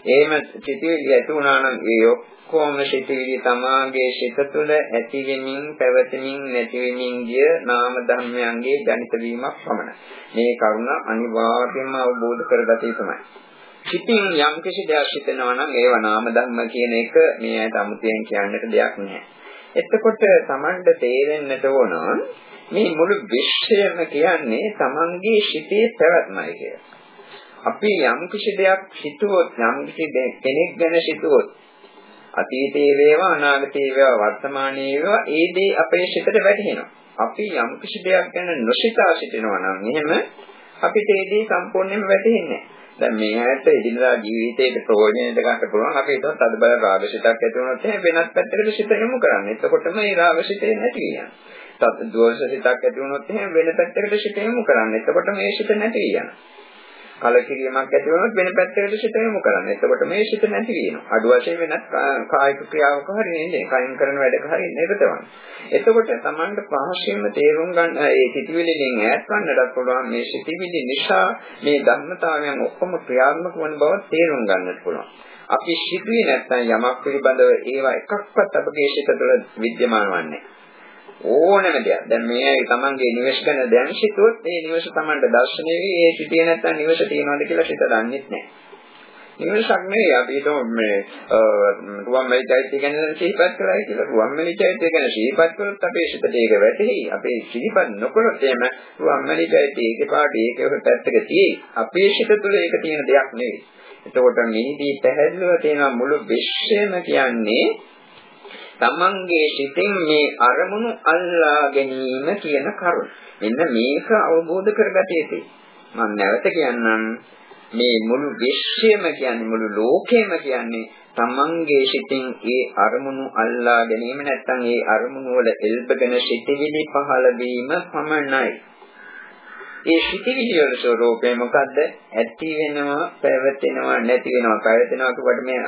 එහෙම සිටිවිලි ඇති වුණා නම් ඒ ඔක්කොම සිටිවිලි තමාගේ සිත තුළ ඇති වෙමින් පැවතෙමින් නැති වෙමින් ගිය නාම ධර්මයන්ගේ ජනිත වීමක් පමණයි. මේ කරුණ අනිවාර්යයෙන්ම අවබෝධ කරගත යුතුමයි. සිතින් යම් කිසි දෙයක් හිතනවා නම් ඒව නාම ධර්ම කියන එක මේ ඇයට අමුතෙන් කියන්නට දෙයක් නැහැ. එතකොට Tamanට තේරෙන්නට ඕන මේ මුළු විශ්වයම කියන්නේ Tamanගේ සිතේ පැවැත්මයි කියලා. අපි යම් කිසි දෙයක් හිතුවොත් යම් කිසි කෙනෙක් ගැන හිතුවොත් අතීතයේ වේවා අනාගතයේ වේවා වර්තමානයේ වේවා ඒ දේ අපේ සිතට වැටහෙනවා. අපි යම් කිසි දෙයක් ගැන නොසිතා සිටිනවා නම් එහෙම අපිට ඒ දේ සම්පූර්ණයෙන්ම වැටහෙන්නේ නැහැ. දැන් මේ හැට එදිනදා ජීවිතයේ ප්‍රයෝජනෙට ගන්න පුළුවන් අපි හිතුවත් අද බල රාගසිතක් ඇති වුණොත් එහෙනම් වෙනත් පැත්තකට සිත යොමු කරන්න. එතකොටම මේ රාගසිතේ නැති වෙනවා. තත් දෝෂසිතක් ඇති වුණොත් එහෙනම් වෙන පැත්තකට සිත යොමු කරන්න. එතකොට මේ සිත නැති වෙනවා. කලකිරීමක් ඇති වුණොත් වෙන පැත්තකට සිත යොමු කරන්න. එතකොට මේ සිත නැති වෙනවා. අඩු වශයෙන් වෙනත් කායික ක්‍රියාවක හරි නෙන්නේ. කයින් කරන වැඩක හරි නෙවතවන්න. එතකොට Tamanට පහසෙන්ම තේරුම් ගන්න ඒ සිතිවිලිෙන් ඈත් වන්නට පුළුවන් මේ සිතිවිලි නිසා මේ ධර්මතාවයන් ඔක්කොම ක්‍රියාත්මක වන බව තේරුම් ගන්නට පුළුවන්. අපි සිතුවේ නැත්නම් යමක් පිළිබඳව ඒවා එකක්වත් අපගේ සිත තුළ විද්‍යමාන වන්නේ නැහැ. ඕනම දෙයක්. දැන් මේ තමන්ගේ නිවස ගැන දැන් සිතුවොත් ඒ නිවස තමන්ට දර්ශනය වෙයි. ඒ සිටියේ නැත්තම් නිවස තියනවාද කියලා සිත දන්නේ නැහැ. නිවසක් නෙවෙයි අපි හිතමු මේ රුවන්මැලි චෛත්‍ය ගැන සිහිපත් කරලා කියලා රුවන්මැලි චෛත්‍ය ගැන සිහිපත් කළොත් අපේ සිතට ඒක වැටහෙයි. අපේ සිහිපත් නොකළොත් එහෙම රුවන්මැලි චෛත්‍ය ඒකේ පාට ඒකේ පැත්තක තියෙයි. අපේ සිත තුළ ඒක තියෙන දෙයක් නෙවෙයි. එතකොට මේදී පැහැදිලිව තියෙනවා මුළු විශ්වයම කියන්නේ තමන්ගේ සිතෙන් මේ අරමුණු අල්ලා ගැනීම කියන කරුණ. මෙන්න මේක අවබෝධ කරගත යුතුයි. මම නැවත කියන්නම් මේ මුළු විශ්වයම කියන්නේ මුළු ලෝකෙම කියන්නේ තමන්ගේ සිතින් ඒ අරමුණු අල්ලා ගැනීම නැත්නම් ඒ අරමුණු වල එල්බගෙන සිටිවිලි පහළ වීම පමණයි. ඒ සිටිවිලි වල ස්වરૂපය මොකද්ද? ඇති වෙනවා, පැවතෙනවා, නැති වෙනවා. පැවතෙනවා කියවට මේ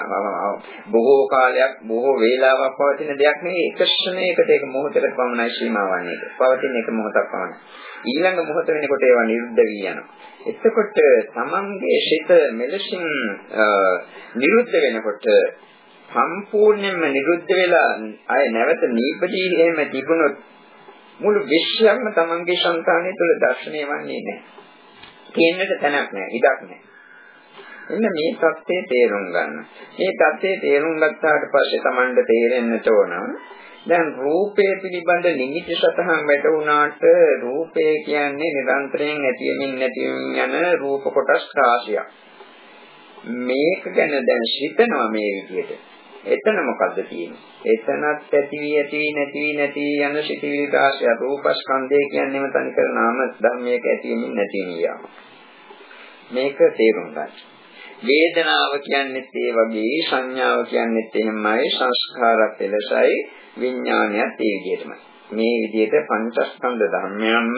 බොහෝ කාලයක්, බොහෝ වේලාවක් පවතින දෙයක් නෙවෙයි. එක ක්ෂණයකට ඒක මොහොතකට පමණයි සීමාවන්නේ. පවතින එක මොහොතක් පමණයි. ඊළඟ මොහොත වෙනකොට ඒවා නිරුද්ධ වී යනවා. එතකොට තමන්ගේ සිත මෙලෙසින් නිරුද්ධ වෙනකොට සම්පූර්ණයෙන්ම නිරුද්ධ වෙලා අය නැවත නීපදී එහෙම තිබුණොත් මුළු විශ්වයම තමන්ගේ సంతානය තුළ දැర్శණය වන්නේ නැහැ. තියෙන්නට තැනක් නැහැ, ඉඩක් නැහැ. එන්න මේ தත්ත්වය තේරුම් ගන්න. මේ தත්ත්වය තේරුම් ගත්තාට පස්සේ Tamanට තේරෙන්නට ඕන. දැන් රූපය පිළිබඳ නිමිති සතහන් වැටුණාට රූපය කියන්නේ නිරන්තරයෙන් ඇතිවෙමින් නැතිවෙමින් යන රූප කොටස් රාශියක්. මේක ගැන දැන් හිතනවා මේ විදිහට. එතන මොකද්ද තියෙන්නේ? එතනත් ඇති වී ඇති වී නැති වී නැති යන සිටිවිලි රාශිය රූපස්කන්ධය කියන්නේම තනිකර නාම ධර්මයක ඇතිවෙමින් නැතිවෙමින් යාම. මේක තේරුම් ගන්න. වේදනාව කියන්නේත් ඒ වගේ සංඥාව කියන්නේත් එහෙමයි සංස්කාරත් එලෙසයි විඥානයත් ඒ විදිහටමයි. මේ විදිහට පංචස්කන්ධ ධර්මයන්ම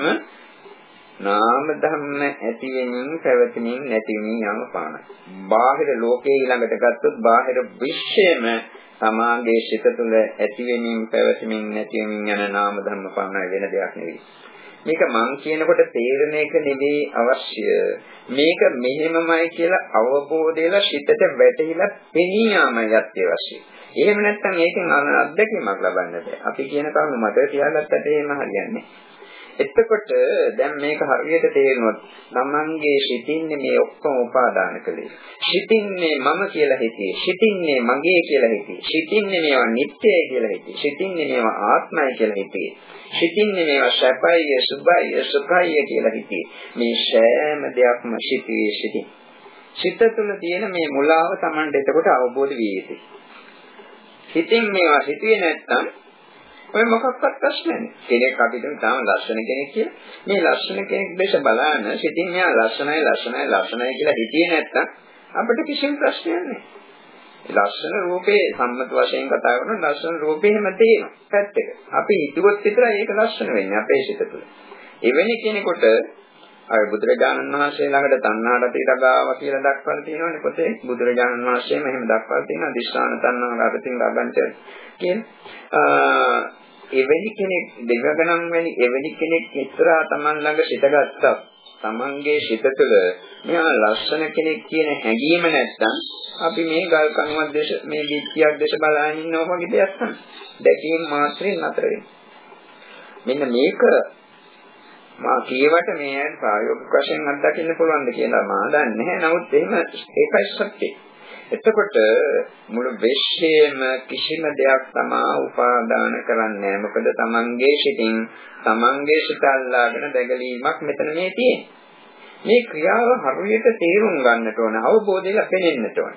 නාම ධර්ම ඇති වෙනින් පැවතෙමින් නැති වෙමින් යන පානයි. බාහිර ලෝකයේ ඊළඟට ගත්තොත් බාහිර විශ්වයම තමාගේ සිත තුළ ඇති වෙමින් පැවතෙමින් නැති වෙමින් යන නාම ධර්ම පානයි වෙන දෙයක් නෙවෙයි. මේක මං කියනකොට තේරෙන එක නෙවෙයි අවශ්‍ය. මේක මෙහෙමමයි කියලා අවබෝධයලා සිතට වැටහිලා පෙනී යාමයි අත්‍යවශ්‍යයි. එහෙම නැත්නම් ඒකෙන් අත්දැකීමක් ලබන්න බෑ. අපි කියන කරුණු මත තියාගත්තට එහෙම හරියන්නේ නැහැ. එතකොට දැන් මේක හරියට තේරුනොත් තමන්ගේ සිතින්නේ මේ ඔක්කොම උපාදාන කළේ. සිතින්නේ මම කියලා හිතේ. සිතින්නේ මගේ කියලා හිතේ. සිතින්නේ මේවා නිත්‍යයි කියලා හිතේ. සිතින්නේ මේවා ආත්මයි කියලා හිතේ. සිතින්නේ මේවා සැපයි, සුභයි, සුඛයි කියලා හිතේ. මේ සෑම දෙයක්ම සිටියේ සිටින්. සිත තුළ තියෙන මේ මුලාව Tamanට එතකොට අවබෝධ විය යුතුයි. සිතින් මේවා හිතුවේ නැත්නම් ඔය මොකක්වත් ප්‍රශ්න නැහැ. කෙනෙක් අපිට තාම ලස්සන කෙනෙක් කියලා. මේ ලස්සන කෙනෙක් දැස බලන සිතින් යා ලස්සනයි ලස්සනයි ලස්සනයි කියලා හිතියේ නැත්තම් අපිට කිසිම ප්‍රශ්නයක් නැහැ. ලස්සන රූපේ සම්මත වශයෙන් කතා කරන ලස්සන රූපේ හැම තියෙනවා පැත්තක. අපි හිතුවොත් විතරයි ඒක ලස්සන වෙන්නේ අපේ සිත තුළ. එවැනි කෙනෙකුට අර බුදුරජාණන් වහන්සේ ළඟට තණ්හාට තිරගාව කියලා දක්වලා තියෙනවනේ පොතේ. බුදුරජාණන් වහන්සේම එහෙම දක්වලා තියෙනවා. දිශාන තණ්හාව අරතින් ලබන්ට කියන එවැනි කෙනෙක් දෙවගණන් වැනි එවැනි කෙනෙක් ඉස්සරහා Taman ළඟ සිටගත්තා. Tamanගේ සිත තුළ මෙයා ලස්සන කෙනෙක් කියන හැඟීම නැත්තම් අපි මේ ගල් කණුවක් දේශ මේ දික්තියක් දේශ බලාගෙන ඉන්නවා වගේ දෙයක් තමයි. දැකීම මාත්‍රයෙන් නතර මෙන්න මේක මා කියවට මේ ප්‍රායෝගික වශයෙන් අත්දකින්න පුළුවන්ද කියලා මා දන්නේ නැහැ. නමුත් එහෙම ඒකයි සත්‍යය. එතකොට මුළු විශ්වයේම කිසිම දෙයක් තමා උපාදාන කරන්නේ මොකද තමන්ගේ සිතින් තමන්ගේ සිත අල්ලාගෙන දැගලීමක් මෙතන මේ තියෙන්නේ මේ ක්‍රියාව හරියට තේරුම් ගන්නට ඕන අවබෝධය ලැබෙන්නට ඕන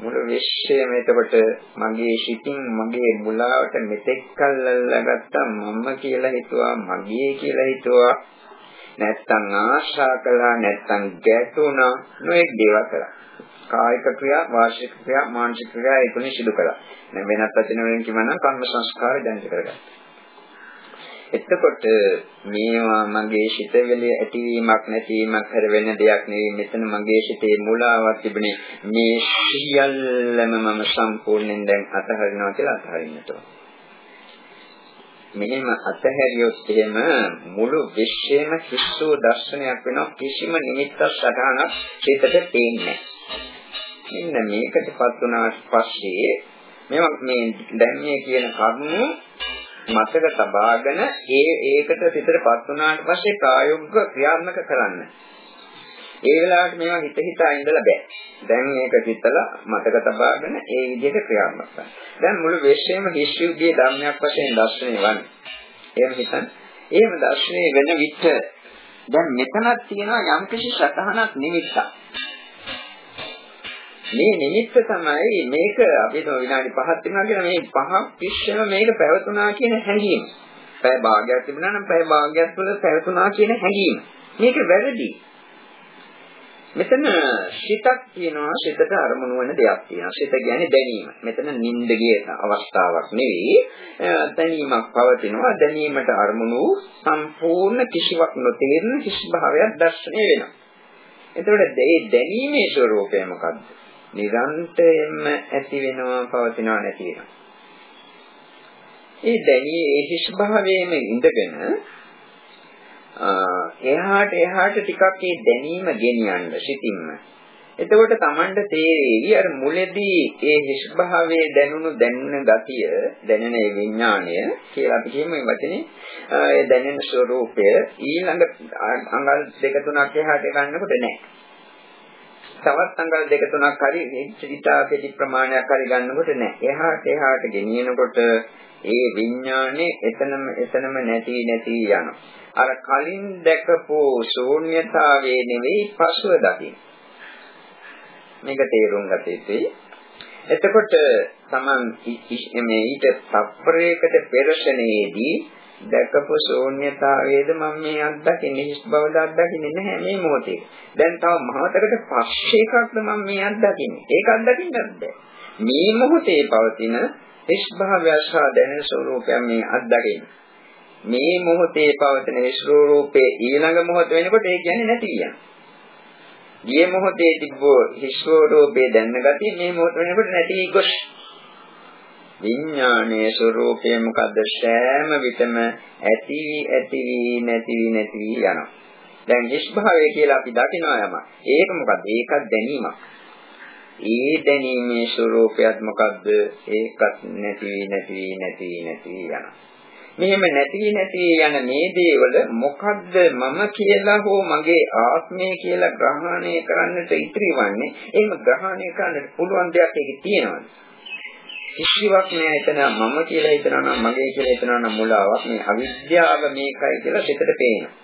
මුළු විශ්වයම එතකොට මගේ සිතින් මගේ මුලාවට මෙතෙක් කල් අල්ලාගත්තා මම කියලා හිතුවා මගේ කියලා හිතුවා නැත්තම් ආශා කළා නැත්තම් ගැටුණා නොඑක් දේවල් කළා කායික ක්‍රියා, වාචික ක්‍රියා, මානසික ක්‍රියා ඒ තුනේ සිදු කළා. දැන් වෙනත් වචන වලින් කියනවා නම් කර්ම සංස්කාර දැනිත කරගත්තා. එතකොට මේවා මගේ සිතවිලි ඇතිවීමක් නැතිවීමක් කර වෙන දෙයක් නෙවෙයි මෙතන මගේ සිතේ මුලාවක් තිබුණේ මේ සියල්ලම මම සම්පූර්ණයෙන් දැන් අතහරිනවා කියලා අතහරින්නට ඕන. මෙහෙම අතහැරියොත් එහෙම මුළු විශ්වයම හිස්සෝ දර්ශනයක් වෙනවා කිසිම නිමිත්තක් සටහනක් හිතට පේන්නේ නැහැ. මෙන්න මේකටපත් වුණාට පස්සේ මේවා මේ දැන් මේ කියන කරුණු මතක තබාගෙන ඒ ඒකට පිටරපත් වුණාට පස්සේ ප්‍රායෝගික ක්‍රියාත්මක කරන්න. ඒ වෙලාවට මේවා හිත හිතා ඉඳලා බෑ. දැන් මේක හිතලා මතක තබාගෙන ඒ විදිහට ක්‍රියාත්මක කරන්න. දැන් මුළු විශ්වයම හිස්යුද්ධියේ ධර්මයක් වශයෙන් දැක්වෙන්නේ වන්නේ. එහෙම හිතන්න. එහෙම දැක්නේ වෙන විට දැන් මෙතනක් තියෙනවා යම්කිසි සතහනක් නිමිත්තක්. මේ නිමිත්ත තමයි මේක අපි තව විනාඩි 5ක් වෙනවා කියන මේ පහක් පිස්සම මේක පැවතුණා කියන හැඟීම. පැය භාගයක් තිබුණා නම් පැය භාගයක් තුළ පැවතුණා කියන හැඟීම. මේක වැරදි. මෙතන සිතක් කියනවා සිතට අරමුණු වෙන දෙයක් කියනවා. සිත කියන්නේ දැනීම. මෙතන නිින්ද කියන අවස්ථාවක් නෙවෙයි. දැනීමක් පවතිනවා. දැනීමට අරමුණු සම්පූර්ණ කිසිවක් නොතේරෙන කිසි භාවයක් දැర్శණය වෙනවා. එතකොට මේ දැනීමේ ස්වરૂපය මොකද්ද? නිරන්තරයෙන්ම ඇති වෙනවා පවතිනවා නැති වෙනවා. ඒ දැනී ඒ හිස් භාවයේම ඉඳගෙන එහාට එහාට ටිකක් ඒ දැනීම ගෙනියන්න සිතින්ම. එතකොට Tamanට තේරෙයි අර මුලදී ඒ හිස් භාවයේ දැනුණු දැනෙන ගතිය දැනෙන ඒ විඥාණය කියලා අපි කියමු මේ වචනේ ඒ දැනෙන ස්වરૂපය ඊළඟ අඟල් දෙක තුනක් එහාට ගන්නකොට නෑ. තවත් අඟල් දෙක තුනක් හරි ඉතා කෙටි ප්‍රමාණයක් හරි ගන්නකොට නෑ. එහාට එහාට ගෙනියනකොට ඒ විඥානේ එතනම එතනම නැති නැති යනවා. අර කලින් දැකපු ශූන්‍යතාවයේ නෙවෙයි පසුව දකින්න. මේක තේරුම් ගත යුතුයි. එතකොට Taman මේ ඊට තප්පරයකට පෙරෂණයේදී දැකපු ශූන්‍යතාවයේද මම මේ අත්දකින්නේ හිස් බවද අත්දකින්නේ නැහැ මේ මොහොතේ. දැන් තව මහතරට පස්සේ එකක්ද මම මේ අත්දකින්නේ. ඒක අත්දකින්නත් බෑ. මේ මොහොතේ පවතින හිස් භාවය සහ දැනෙන ස්වરૂපය මේ අත්දකින්නේ. මේ මොහොතේ පවතින හිස් ස්වરૂපයේ ඊළඟ මොහොත වෙනකොට ඒ කියන්නේ නැති කියන්නේ. ගිය මොහොතේ තිබ්බ හිස් ස්වરૂපයේ දැනන ගතිය මේ මොහොත වෙනකොට නැති ගොස් විඥානයේ ස්වરૂපය මොකද්ද සෑම විටම ඇති ඇති නැති නැති යනවා. දැන් නිෂ්භාවය කියලා අපි දකිනවා යම. ඒක මොකද්ද? ඒකත් දැනීමක්. ඒ දැනීමේ ස්වરૂපයත් මොකද්ද? ඒකත් නැති නැති නැති නැති යනවා. මෙහෙම නැති නැති යන මේ දේවල මොකද්ද මම කියලා හෝ මගේ ආත්මය කියලා ග්‍රහණය කරන්නට ඉතිරි වන්නේ? එහෙම ග්‍රහණය කරන්නට පුළුවන් දෙයක් ඒකේ තියෙනවද? කිසිවක් නෑ එතන මම කියලා හිතනවා නම් මගේ කියලා හිතනවා නම් මුලාවක් මේ අවිද්‍යාව මේකයි කියලා සිතට පේනවා.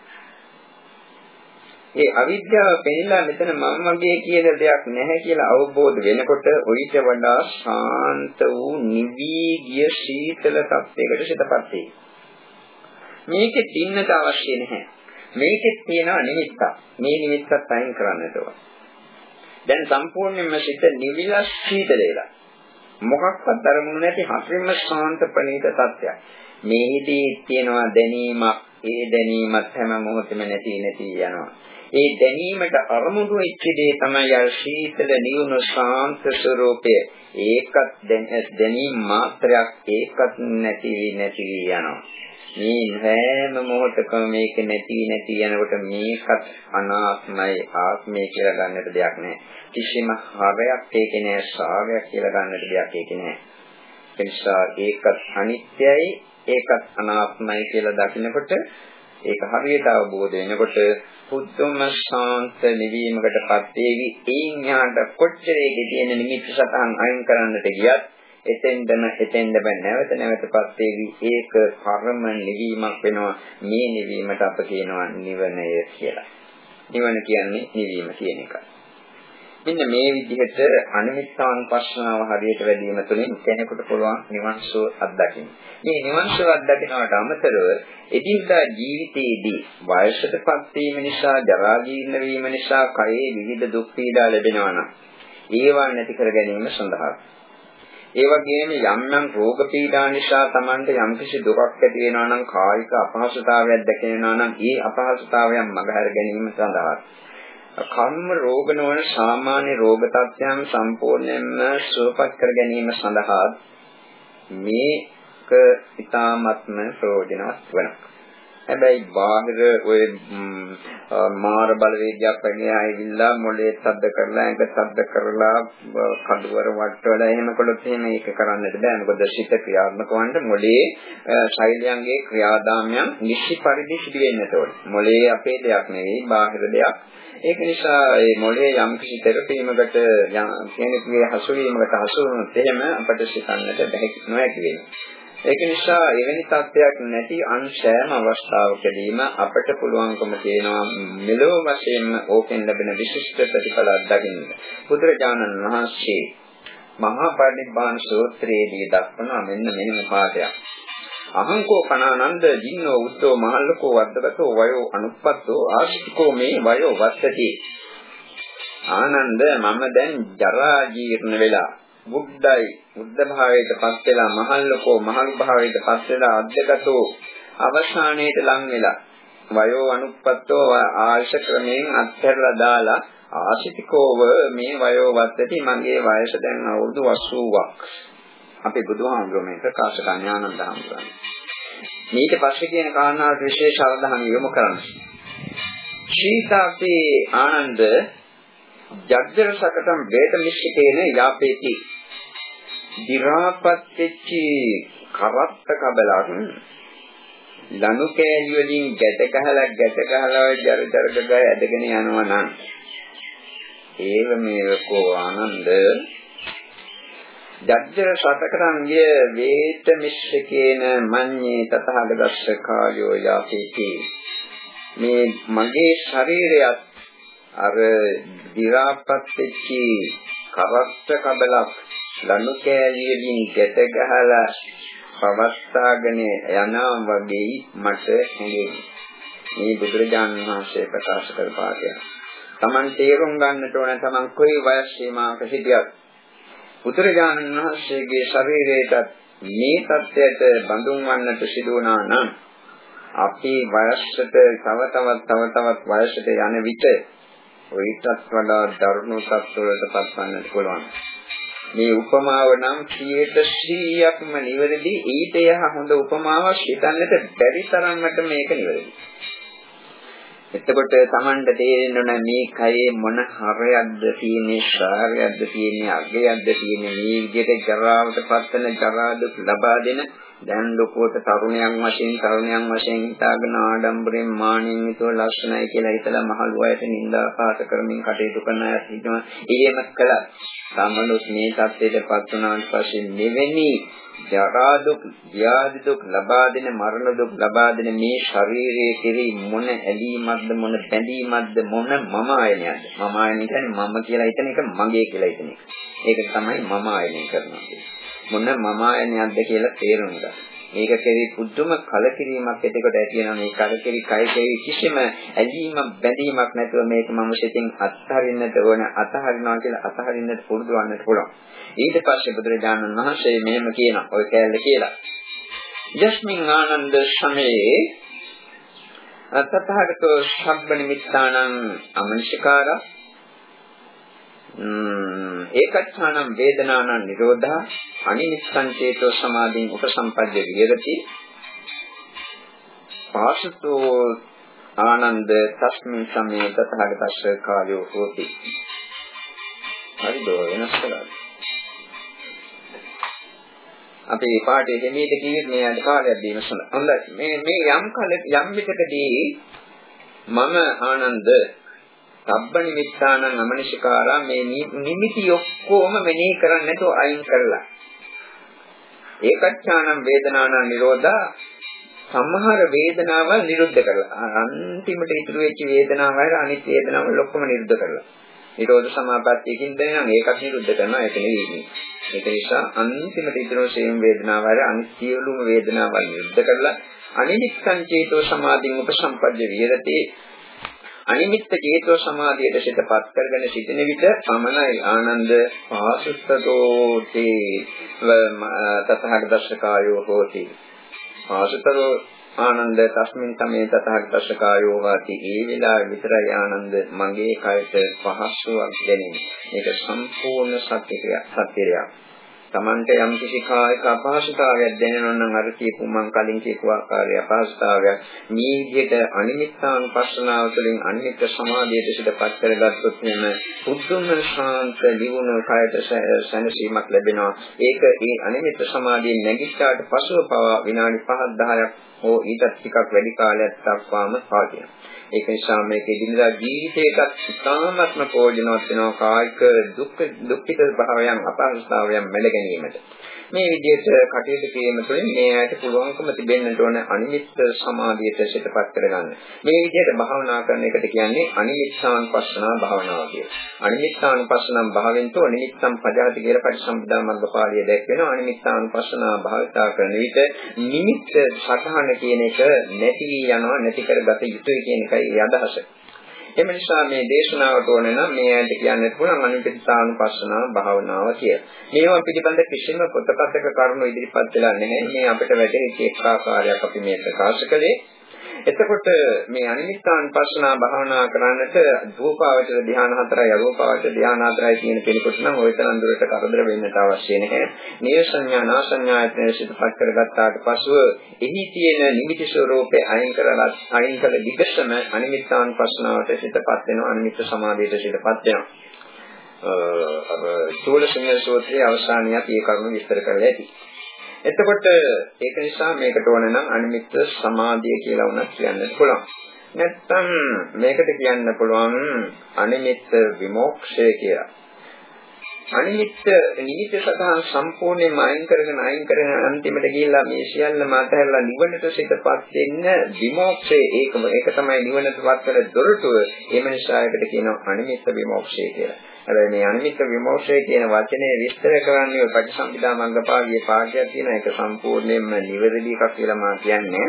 ඒ අවිද්‍යාව පෙන්නලා මෙතන මම මගේ කියන දෙයක් නැහැ කියලා අවබෝධ වෙනකොට ඔయిత වඩා ශාන්ත වූ නිවි ගිය සීතල තත්යකට සිතපත් වේ. මේකෙ තින්නට අවශ්‍ය නැහැ. මේකෙත් තියෙනවා නිමිත්තක්. මේ නිමිත්තත් අයින් කරන්නට ඕන. දැන් සම්පූර්ණයෙන්ම සිත නිවිලා සීතලේලා. මොකක්වත් අරමුණු නැති හරිම ශාන්ත ප්‍රණීත තත්ත්වයක්. මේෙහිදී තියෙනවා දැනීමක්, ඒ දැනීමත් හැම මොහොතෙම නැති නැති යනවා. ඒ දැනීමට අරමුණු වෙච්ච දේ තමයි අර සීතල නිවුණු ශාන්ත ස්වરૂපය. ඒකත් දැනීම මාත්‍රයක් ඒකත් නැති නැති යනවා. මේ හැම මොහොතකම මේක නැති නැති යනකොට මේකත් අනාත්මයි ආත්මය කියලා ගන්නට දෙයක් නැහැ. කිසිම හරයක් ඒකේ නැහැ, සාරයක් කියලා ගන්නට දෙයක් ඒකේ නැහැ. ඒ නිසා ඒකත් අනිත්‍යයි, ඒකත් අනාත්මයි කියලා දකිනකොට ඒක හරියට අවබෝධ වෙනකොට පුදුම ශාන්ත නිවීමකටපත් වේවි. ඒන් යාට කොච්චර ඒකේ තියෙන නිමිති සතහන් අයින් කරන්නට ගියත් එතෙන්දම එතෙන්දම නැවත නැවතපත් වේවි ඒක කර්ම නිවීමක් වෙනවා. මේ නිවීමට අප කියනවා නිවනය කියලා. නිවන කියන්නේ නිවීම කියන එක. මෙන්න මේ විදිහට අනිමිත්තානුපස්සනාව හරියට වැඩිම තුළින් කෙනෙකුට පුළුවන් නිවන්සෝ අත්දකින්න. මේ නිවන්සෝ අත්දකිනවට අමතරව එදිනදා ජීවිතයේදී වයසටපත් වීම නිසා, ජරා ජීර්ණ වීම නිසා කයේ විවිධ දුක් පීඩා ලැබෙනවා නම් ඒවා නැති කර ගැනීම සඳහා ඒ වගේම යම් යම් රෝග පීඩා නිසා Tamanට යම්කිසි දුකක් ඇති වෙනවා නම් කායික අපහසුතාවයක් දැකෙනවා නම් ඒ අපහසුතාවයන් මගහැර ගැනීම සඳහා කර්ම රෝග නොවන සාමාන්‍ය රෝග තත්ත්වයන් සම්පූර්ණයෙන්ම සුවපත් කර ගැනීම සඳහා මේක ඊ타ත්ම ප්‍රයෝජනවත් වෙනවා. හැබැයි බාහිර ඔය මාර බලවේගයක් වගේ ආවිල්ලා මොලේ සද්ද කරලා ඒක සද්ද කරලා කඩුවර වට්ටවල එහෙම කළොත් එහෙම ඒක කරන්නට බෑ. මොකද ශිත ක්‍රියාත්මක වන්න මොලේ ශෛලයන්ගේ ක්‍රියාදාමයන් නිසි පරිදි සිදු වෙන්නට ඕනේ. මොලේ අපේ දෙයක් නෙවෙයි බාහිර දෙයක්. ඒක නිසා මේ මොලේ යම් කිසි තෙරපීමකට කෙනෙකුගේ හසුවීමකට හසු වුණොත් එහෙම අපට සිතන්නට බැහැ නොහැකි වෙනවා. ඒක නිසා එවැනි තත්ත්වයක් නැති අංශයම අවස්ථාවකදීම අපට පුළුවන්කම තියෙනවා මෙලොව වශයෙන්ම ඕකෙන් ලැබෙන විශිෂ්ට ප්‍රතිඵල අත්දකින්න. බුදුරජාණන් වහන්සේ මහා පරිනිබ්බාන සූත්‍රයේදී දක්වන මෙන්න මෙන්න පාඩයක්. අහංකෝ කනානන්ද ජින්නෝ උත්තෝ මහල්ලකෝ වද්දගතෝ වයෝ අනුප්පත්තෝ ආශිකෝ මේ වයෝ වස්සති. ආනන්ද මම දැන් ජරා ජීර්ණ වෙලා බුද්ධයි. බුද්ධ භාවයට පත් වෙලා මහල්ලකෝ මහල් භාවයට පත් වෙලා අධ්‍යගතෝ අවසානයේට ලං වෙලා වයෝ අනුප්පත්තෝ ආශ ක්‍රමයෙන් අත්හැරලා දාලා ආශිතිකෝව මේ වයෝ වත්තටි මගේ වයස දැන් අවුරුදු 80ක් අපි බුදුහාමුදුරුවෝ මේ ප්‍රකාශ කරන ඥානන්ද හාමුදුරුවෝ ඊට පස්සේ කියන කාරණාවට විශේෂ අවධානය යොමු කරන්න. ශීතාපේ ආනන්ද ජග්ජර සකටම් වේද මිශ්‍රිතේන යාපේති. දිරාපත් වෙච්චි කරත්ත කබලක්. ලනු කෑලි වලින් ගැට ගහලා ගැට ගහලා ජර ජර ගහ ඇදගෙන යනවා නම් ඒව මේකෝ ආනන්ද? ජජ්ජර සතකරංගය වේත මිශ්‍රකේන මඤ්ඤේ තථාගතස්ස කායෝ යාපේති. මේ මගේ ශරීරයත් අර දිරාපත් වෙච්චි කරත්ත කබලක් ලනු කෑලියකින් ගැට ගහලා පවස්තාගෙන යනවා වගේ මට හැඟෙනවා. මේ බුදුරජාණන් වහන්සේ ප්‍රකාශ කළ පාඩය. Taman තේරුම් ගන්නට ඕන Taman කොයි වයස් සීමාවක හිටියත් බුදුරජාණන් වහන්සේගේ ශරීරයට මේ தත්ත්වයට බඳුන් වන්නට සිදු වුණා නම් අපි වයසට තව තවත් තව තවත් වයසට යන විට ඔයිටත් වඩා දරුණු තත්ත්වවලට පත්වන්නට පුළුවන්. මේ උපමාව නම් 100%ක්ම නිවැරදි ඊට යහ හොඳ උපමාවක් හිතන්නට බැරි තරමට මේක නිවැරදි. එතකොට Tamanට තේරෙන්න ඕන මේ කයේ මොන හරයක්ද තියෙන්නේ ශාරයක්ද තියෙන්නේ අගයක්ද තියෙන්නේ මේ විදිහට ජරාවට පත්වන ජරා දුක් ලබා දෙන දැන් ලොකුවට තරුණයන් වශයෙන් තරුණයන් වශයෙන් හිතාගෙන ආඩම්බරෙන් මානෙන් යුතුව ලක්ෂණයි කියලා හිතලා මහලු අයට නිඳා පාස කරමින් කටයුතු කරන අය ඉන්නවා. එහෙම කළා. සමනොත් මේ தත්ත්වයට පත් වුණාට පස්සේ මෙවැනි ජරා දුක්, ව්‍යාධි දුක් ලබා දෙන මරණ දුක් ලබා දෙන මේ ශරීරයේ කෙරෙහි මොන ඇලීමක්ද මොන බැඳීමක්ද මොන මම ආයනයක්ද? මම ආයනය කියන්නේ මම කියලා හිතන එක මගේ කියලා හිතන එක. ඒක තමයි මම ආයනය කරනවා කියන්නේ. මොන මම ආයනයක්ද කියලා තේරුම් ගන්න. මේක කෙරෙහි පුදුම කලකිරීමක් එතකොට ඇති වෙනවා. මේ කලකිරි කය කෙරෙහි කිසිම ඇලීමක් බැඳීමක් නැතුව මේක මම සිතින් අත්හරින්නට ඕන අතහරිනවා කියලා අතහරින්නට පුරුදු වන්නට පුළුවන්. ඊට පස්සේ බුදුරජාණන් වහන්සේ මෙහෙම කියනවා. ඔය කැලේ කියලා. යස්මින් ආනන්ද සමයේ අතතහගතෝ ශබ්බ නිමිත්තානං අමනිෂකාරා ඒකච්ඡානම් වේදනානං නිරෝධා. අනිමිත්තං චේතෝ සමාධින් උපසම්පජ්ජ විහෙරති. පාසතෝ ආනන්ද තස්මින් සමේ තථාගතස්ස කාලෝ හෝති. හරිද වෙනස් කරලා අපි මේ පාඩේ දෙමීට කිව්වේ මේ අද කාලයක් දීම සඳහා. හොඳයි. මේ මේ යම් කල යම් විටකදී මම ආනන්ද සබ්බ නිමිත්තාන නමනිෂකාරා මේ නිමිති ඔක්කොම මෙනෙහි කරන්නේ නැතුව අයින් කරලා. ඒකච්ඡානම් වේදනාන නිරෝධා සමහර වේදනාවල් නිරුද්ධ කරලා. අන්තිමට ඉතුරු වෙච්ච වේදනාවල් අනිත් වේදනාවල් ඔක්කොම නිරුද්ධ කරලා. නිරෝධ සමාපත්තියකින් දැනන ඒකත් නිරුද්ධ කරනවා. ඒක නෙවෙයි. ඒක නිසා අන්තිමට ඉතුරු සේම වේදනාවල් අනිත් සියලුම වේදනාවල් නිරුද්ධ කරලා අනිමිත්තං චේතෝ සමාධින් උපසම්පජ්ජ විහෙරතේ. අනිමිත්ත චේතෝ සමාධියට සිතපත් කරගෙන සිටින විට පමණයි ආනන්ද පාසුත්තතෝ. තේ තතහගතස්සකායෝ හෝති. පාසුත්තතෝ ආනන්ද තස්මින් තමයි තතහගතස්සකායෝ වාති. ඒ වෙලාවේ විතරයි ආනන්ද මගේ කයට පහසුවක් දැනෙන්නේ මේක සම්පූර්ණ සත්‍යයක් සත්‍යයක් Tamante යම් කිසි කායික අපහසුතාවයක් දැනෙනවා නම් අර කියපු මං කලින් කියපු ආකාරයේ අපහසුතාවයක් මේ විදිහට අනිමිත්තානුපස්සනාව තුළින් අනිමිත්ත සමාධියට සිටපත් කරගත්තොත් එම පුදුම ශාන්ත දියුණු කායට සැනසීමක් ලැබෙනවා. ඒක ඒ අනිමිත්ත සමාධියෙන් නැගිට්ටාට පසුව පවා විනාඩි 5 10ක් හෝ ඊටත් ටිකක් වැඩි කාලයක් දක්වාම පවතිනවා. ඒක නිසා මේක දිනදා ජීවිතයකට ඉතාමත්ම ප්‍රයෝජනවත් වෙනවා කායික දුක් දුක්ඛිත භාවයන් අපහසුතාවයන් මැඩ ගැනීමට. මේ විදිහට කටයුතු කිරීම තුළින් මේ ඇයට පුළුවන්කම තිබෙන්නට ඕන අනිමිත්ත සමාධියට සිතපත් කරගන්න. මේ විදිහට භාවනා කරන එකට කියන්නේ අනිමිත්තානුපස්සනා භාවනාව කියලා. අනිමිත්තානුපස්සනම් භාවෙන්තෝ නිමිත්තම් පජාති කියලා පරිසම්පදා මග්ගපාළිය දැක්වෙනවා. අනිමිත්තානුපස්සනා භාවිතා කරන විට නිමිත්ත සතහන කියන එක නැති යනවා නැති කරගත යුතුයි කියන එකයි අදහස. එම නිසා මේ දේශනාවට ඕන නම් මේ ඇයිද කියන්න පුළුවන් අනිත්‍යතානුපස්සනාව භාවනාව කියලා. මේවා පිළිබඳ කිසිම පොතපතක කරුණු ඉදිරිපත් වෙලා නැහැ. මේ අපිට වැටහෙච්ච එක් ආකාරයක් අපි මේ ප්‍රකාශ කළේ. එතකොට මේ අනිමිත්තානුපස්සනා භාවනා කරන්නට රූපාවචර ධ්‍යාන හතරයි අරූපාවචර ධ්‍යාන හතරයි කියන පිළිකොට නම් ওই තරම් දුරට කරදර වෙන්නට අවශ්‍ය නැහැ. නීවසඤ්ඤා නාසඤ්ඤායතන සිතපත් කරගත්තාට පසුව එහි තියෙන නිමිති ස්වરૂපේ අයින් කරලා අයින් කළ විගසම අනිමිත්තානුපස්සනාවට සිතපත් වෙනවා අනිමිත් සමාධියට සිතපත් වෙනවා. අ අර චූල සංයෝගයේ අවසානිය අපි ඒ කරුණු විස්තර කරලා ඇති. එතකොට ඒක නිසා මේකට ඕන නම් අනිමිත්ත සමාධිය කියලා උනත් කියන්න පුළුවන්. නැත්තම් මේකට කියන්න පුළුවන් අනිමිත්ත විමෝක්ෂය කියලා. අනිමිත්ත නිමිත්ත සතහන් සම්පූර්ණයෙන්ම අයින් කරගෙන අයින් කරගෙන අන්තිමට ගිහිල්ලා මේ සියල්ලම අතහැරලා නිවනට සිතපත් වෙන්න විමෝක්ෂය ඒකම ඒක තමයි නිවනටපත් කළ දොරටුව. ඒ නිසා ඒකට කියනවා අනිමිත්ත විමෝක්ෂය කියලා. හැබැයි මේ අනිමිත්ත විමෝක්ෂය කියන වචනේ විස්තර කරන්නේ පටිසම්භිදා මග්ගපාළියේ පාඩයක් තියෙන එක සම්පූර්ණයෙන්ම නිවැරදි එකක් කියලා මා කියන්නේ.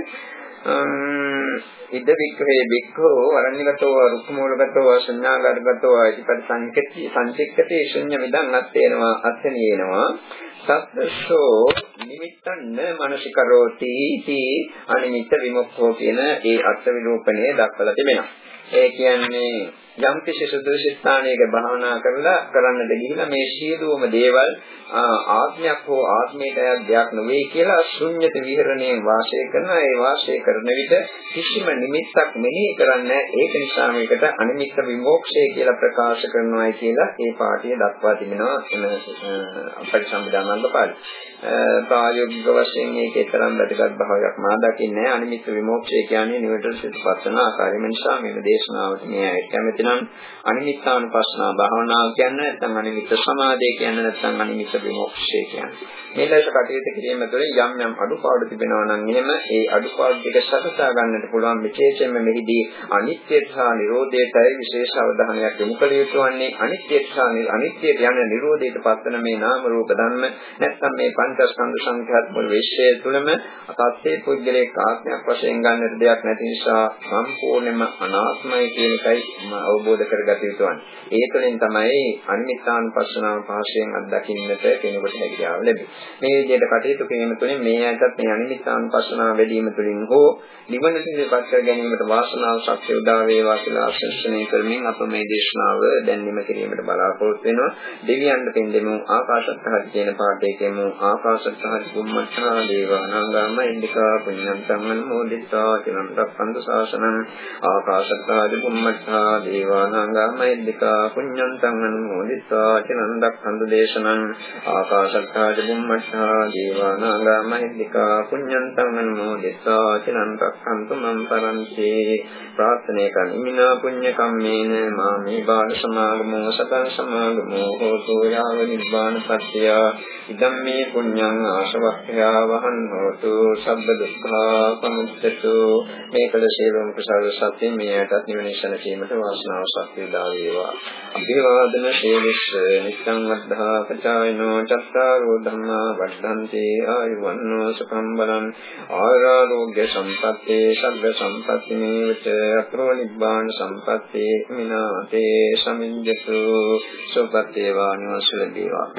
ඉද වික්‍රේ වික්ඛෝ වරණිගතෝ රුක්මූලගතෝ ශුඤ්ඤාගාරගතෝ ඉතිපට සංකේති සංචික්කතේ ශුඤ්ඤ මිදං අත්තේනවා අත්තනියනවා සත්‍යසෝ නිමිත්තන්න මනසිකරෝති තී අනිමිත්ත විමුක්ඛෝ කියන ඒ අර්ථ විරූපණය දක්වලා තිබෙනවා ඒ කියන්නේ යම් කිසි සුදුසු ස්ථානයක භාවනා කරලා කරන්නද ගිහිලා මේ සියලුම දේවල් ආත්මයක් හෝ ආත්මයට දෙයක් නෙවෙයි කියලා ශුන්්‍යත විහරණයෙන් වාසය කරන ඒ වාසය කරන විට කිසිම නිමිත්තක් මෙනෙහි කරන්නේ ඒක නිසා මේකට අනිමිත්ත විමෝක්ෂය කියලා ප්‍රකාශ කරනවායි කියලා ඒ පාඩිය දක්වා තිබෙනවා. එන අපට සම්බන්ධවන්න පාඩි. ප්‍රායෝගික වශයෙන් මේකේ තරම් වැදගත් භාවයක් මා දකින්නේ අනිමිත්ත විමෝක්ෂය කියන්නේ නිවටල් සිතපස්සන ආකාරය. නිසා මේ දේශනාවට මේ ඇයි කැමති නම් අනිමිත්තානුපස්සනා භාවනාව කියන්නේ නැත්නම් අනිමිත්ත සමාධිය කියන්නේ නැත්නම් අනිමිත්ත විමුක්තිය කියන්නේ. මේ ලෙස කටයුතු කිරීම තුළින් යම් යම් අඩුපාඩු තිබෙනවා නම් එහෙම ඒ අඩුපාඩු ටික සකසා ගන්නට පුළුවන් විශේෂයෙන්ම මෙහිදී අනිත්‍ය සහ නිරෝධයටයි විශේෂ අවධානයක් යොමු කළ යුතු වන්නේ අනිත්‍ය සහ අනිත්‍ය යන නිරෝධයට පත්වන මේ නාම රූප ධර්ම නැත්නම් මේ පංචස්කන්ධ සංඛ්‍යාත මුල් විශ්ය තුළම අතත්තේ පුද්ගලයේ ආත්මයක් වශයෙන් ගන්නට දෙයක් නැති නිසා සම්පූර්ණයෙන්ම අනාත්මයි කියන එකයි අවබෝධ කරගත යුතු වන්නේ. ඒ තුළින් තමයි අනිමිත්තානුපස්සනාව පහසෙන් අත්දකින්නට කෙනෙකුට හැකියාව ලැබෙන්නේ. මේ විදිහට කටයුතු කිරීම තුළින් මේ ඇයිටත් මේ අනිමිත්තානුපස්සනාව වැඩි වීම තුළින් හෝ නිවනට ඉපත් කර ගැනීමට වාසනාව ශක්තිය උදා වේවා කියලා ආශිර්වාදනය කරමින් අප මේ දේශනාව දැන් නිම කිරීමට බලාපොරොත්තු වෙනවා. දෙවියන්ට පින් දෙමු ආකාශත්හරි කියන පාඩේකෙමු ආකාශත්හරි කුම්මච්ඡා දේවානාගාම ඉන්දිකා පුඤ්ඤන්තං අනුමෝදිතා චිරන් රක්ඛන්තු ශාසනං ආකාශත්හරි කුම්මච්ඡා දේවානාගාම ඉන්දිකා පුඤ්ඤන්තං අනුමෝදිතා චිරන් රක්ඛන්තු දේශනං ආකාශත්හරි කුම්මච්ඡා දේවානාගාම ඉන්දිකා පුඤ්ඤන්තං අනුමෝදිතා චිරන් රක්ඛන්තු මම් පරන්ති ප්‍රාර්ථනා කරමි. මිනා පුඤ්ඤ කම්මේන මාමේ බාල සමාගමෝ සතං සමාගමෝ හෝතු යාව නිබ්බාන සත්‍ය ඉදම් මේ පුඤ්ඤං ආශවක්ඛ්‍යා වහන් හෝතු සබ්බ දුක්ඛා සමුච්ඡතු මේකල සේවම කුසල සත්‍ය මේයටත් නිවන ශනසීමට වාසනාව ශක්තිය දා වේවා අභිවාදන ශේවිස්ස නිස්සං වද්ධා පචායනෝ චත්තාරෝ ධම්මා වඩ්ඩන්ති ආයුවන්නෝ සුඛං බලං ආරෝග්‍ය සම්පත්තේ සබ්බ සම්පත්ති මේවච අක්‍රෝ නිබ්බාන සම්පත්තේ මිනාතේ සමිඤ්ඤතු සුපත්තේ වානිවසල දේවා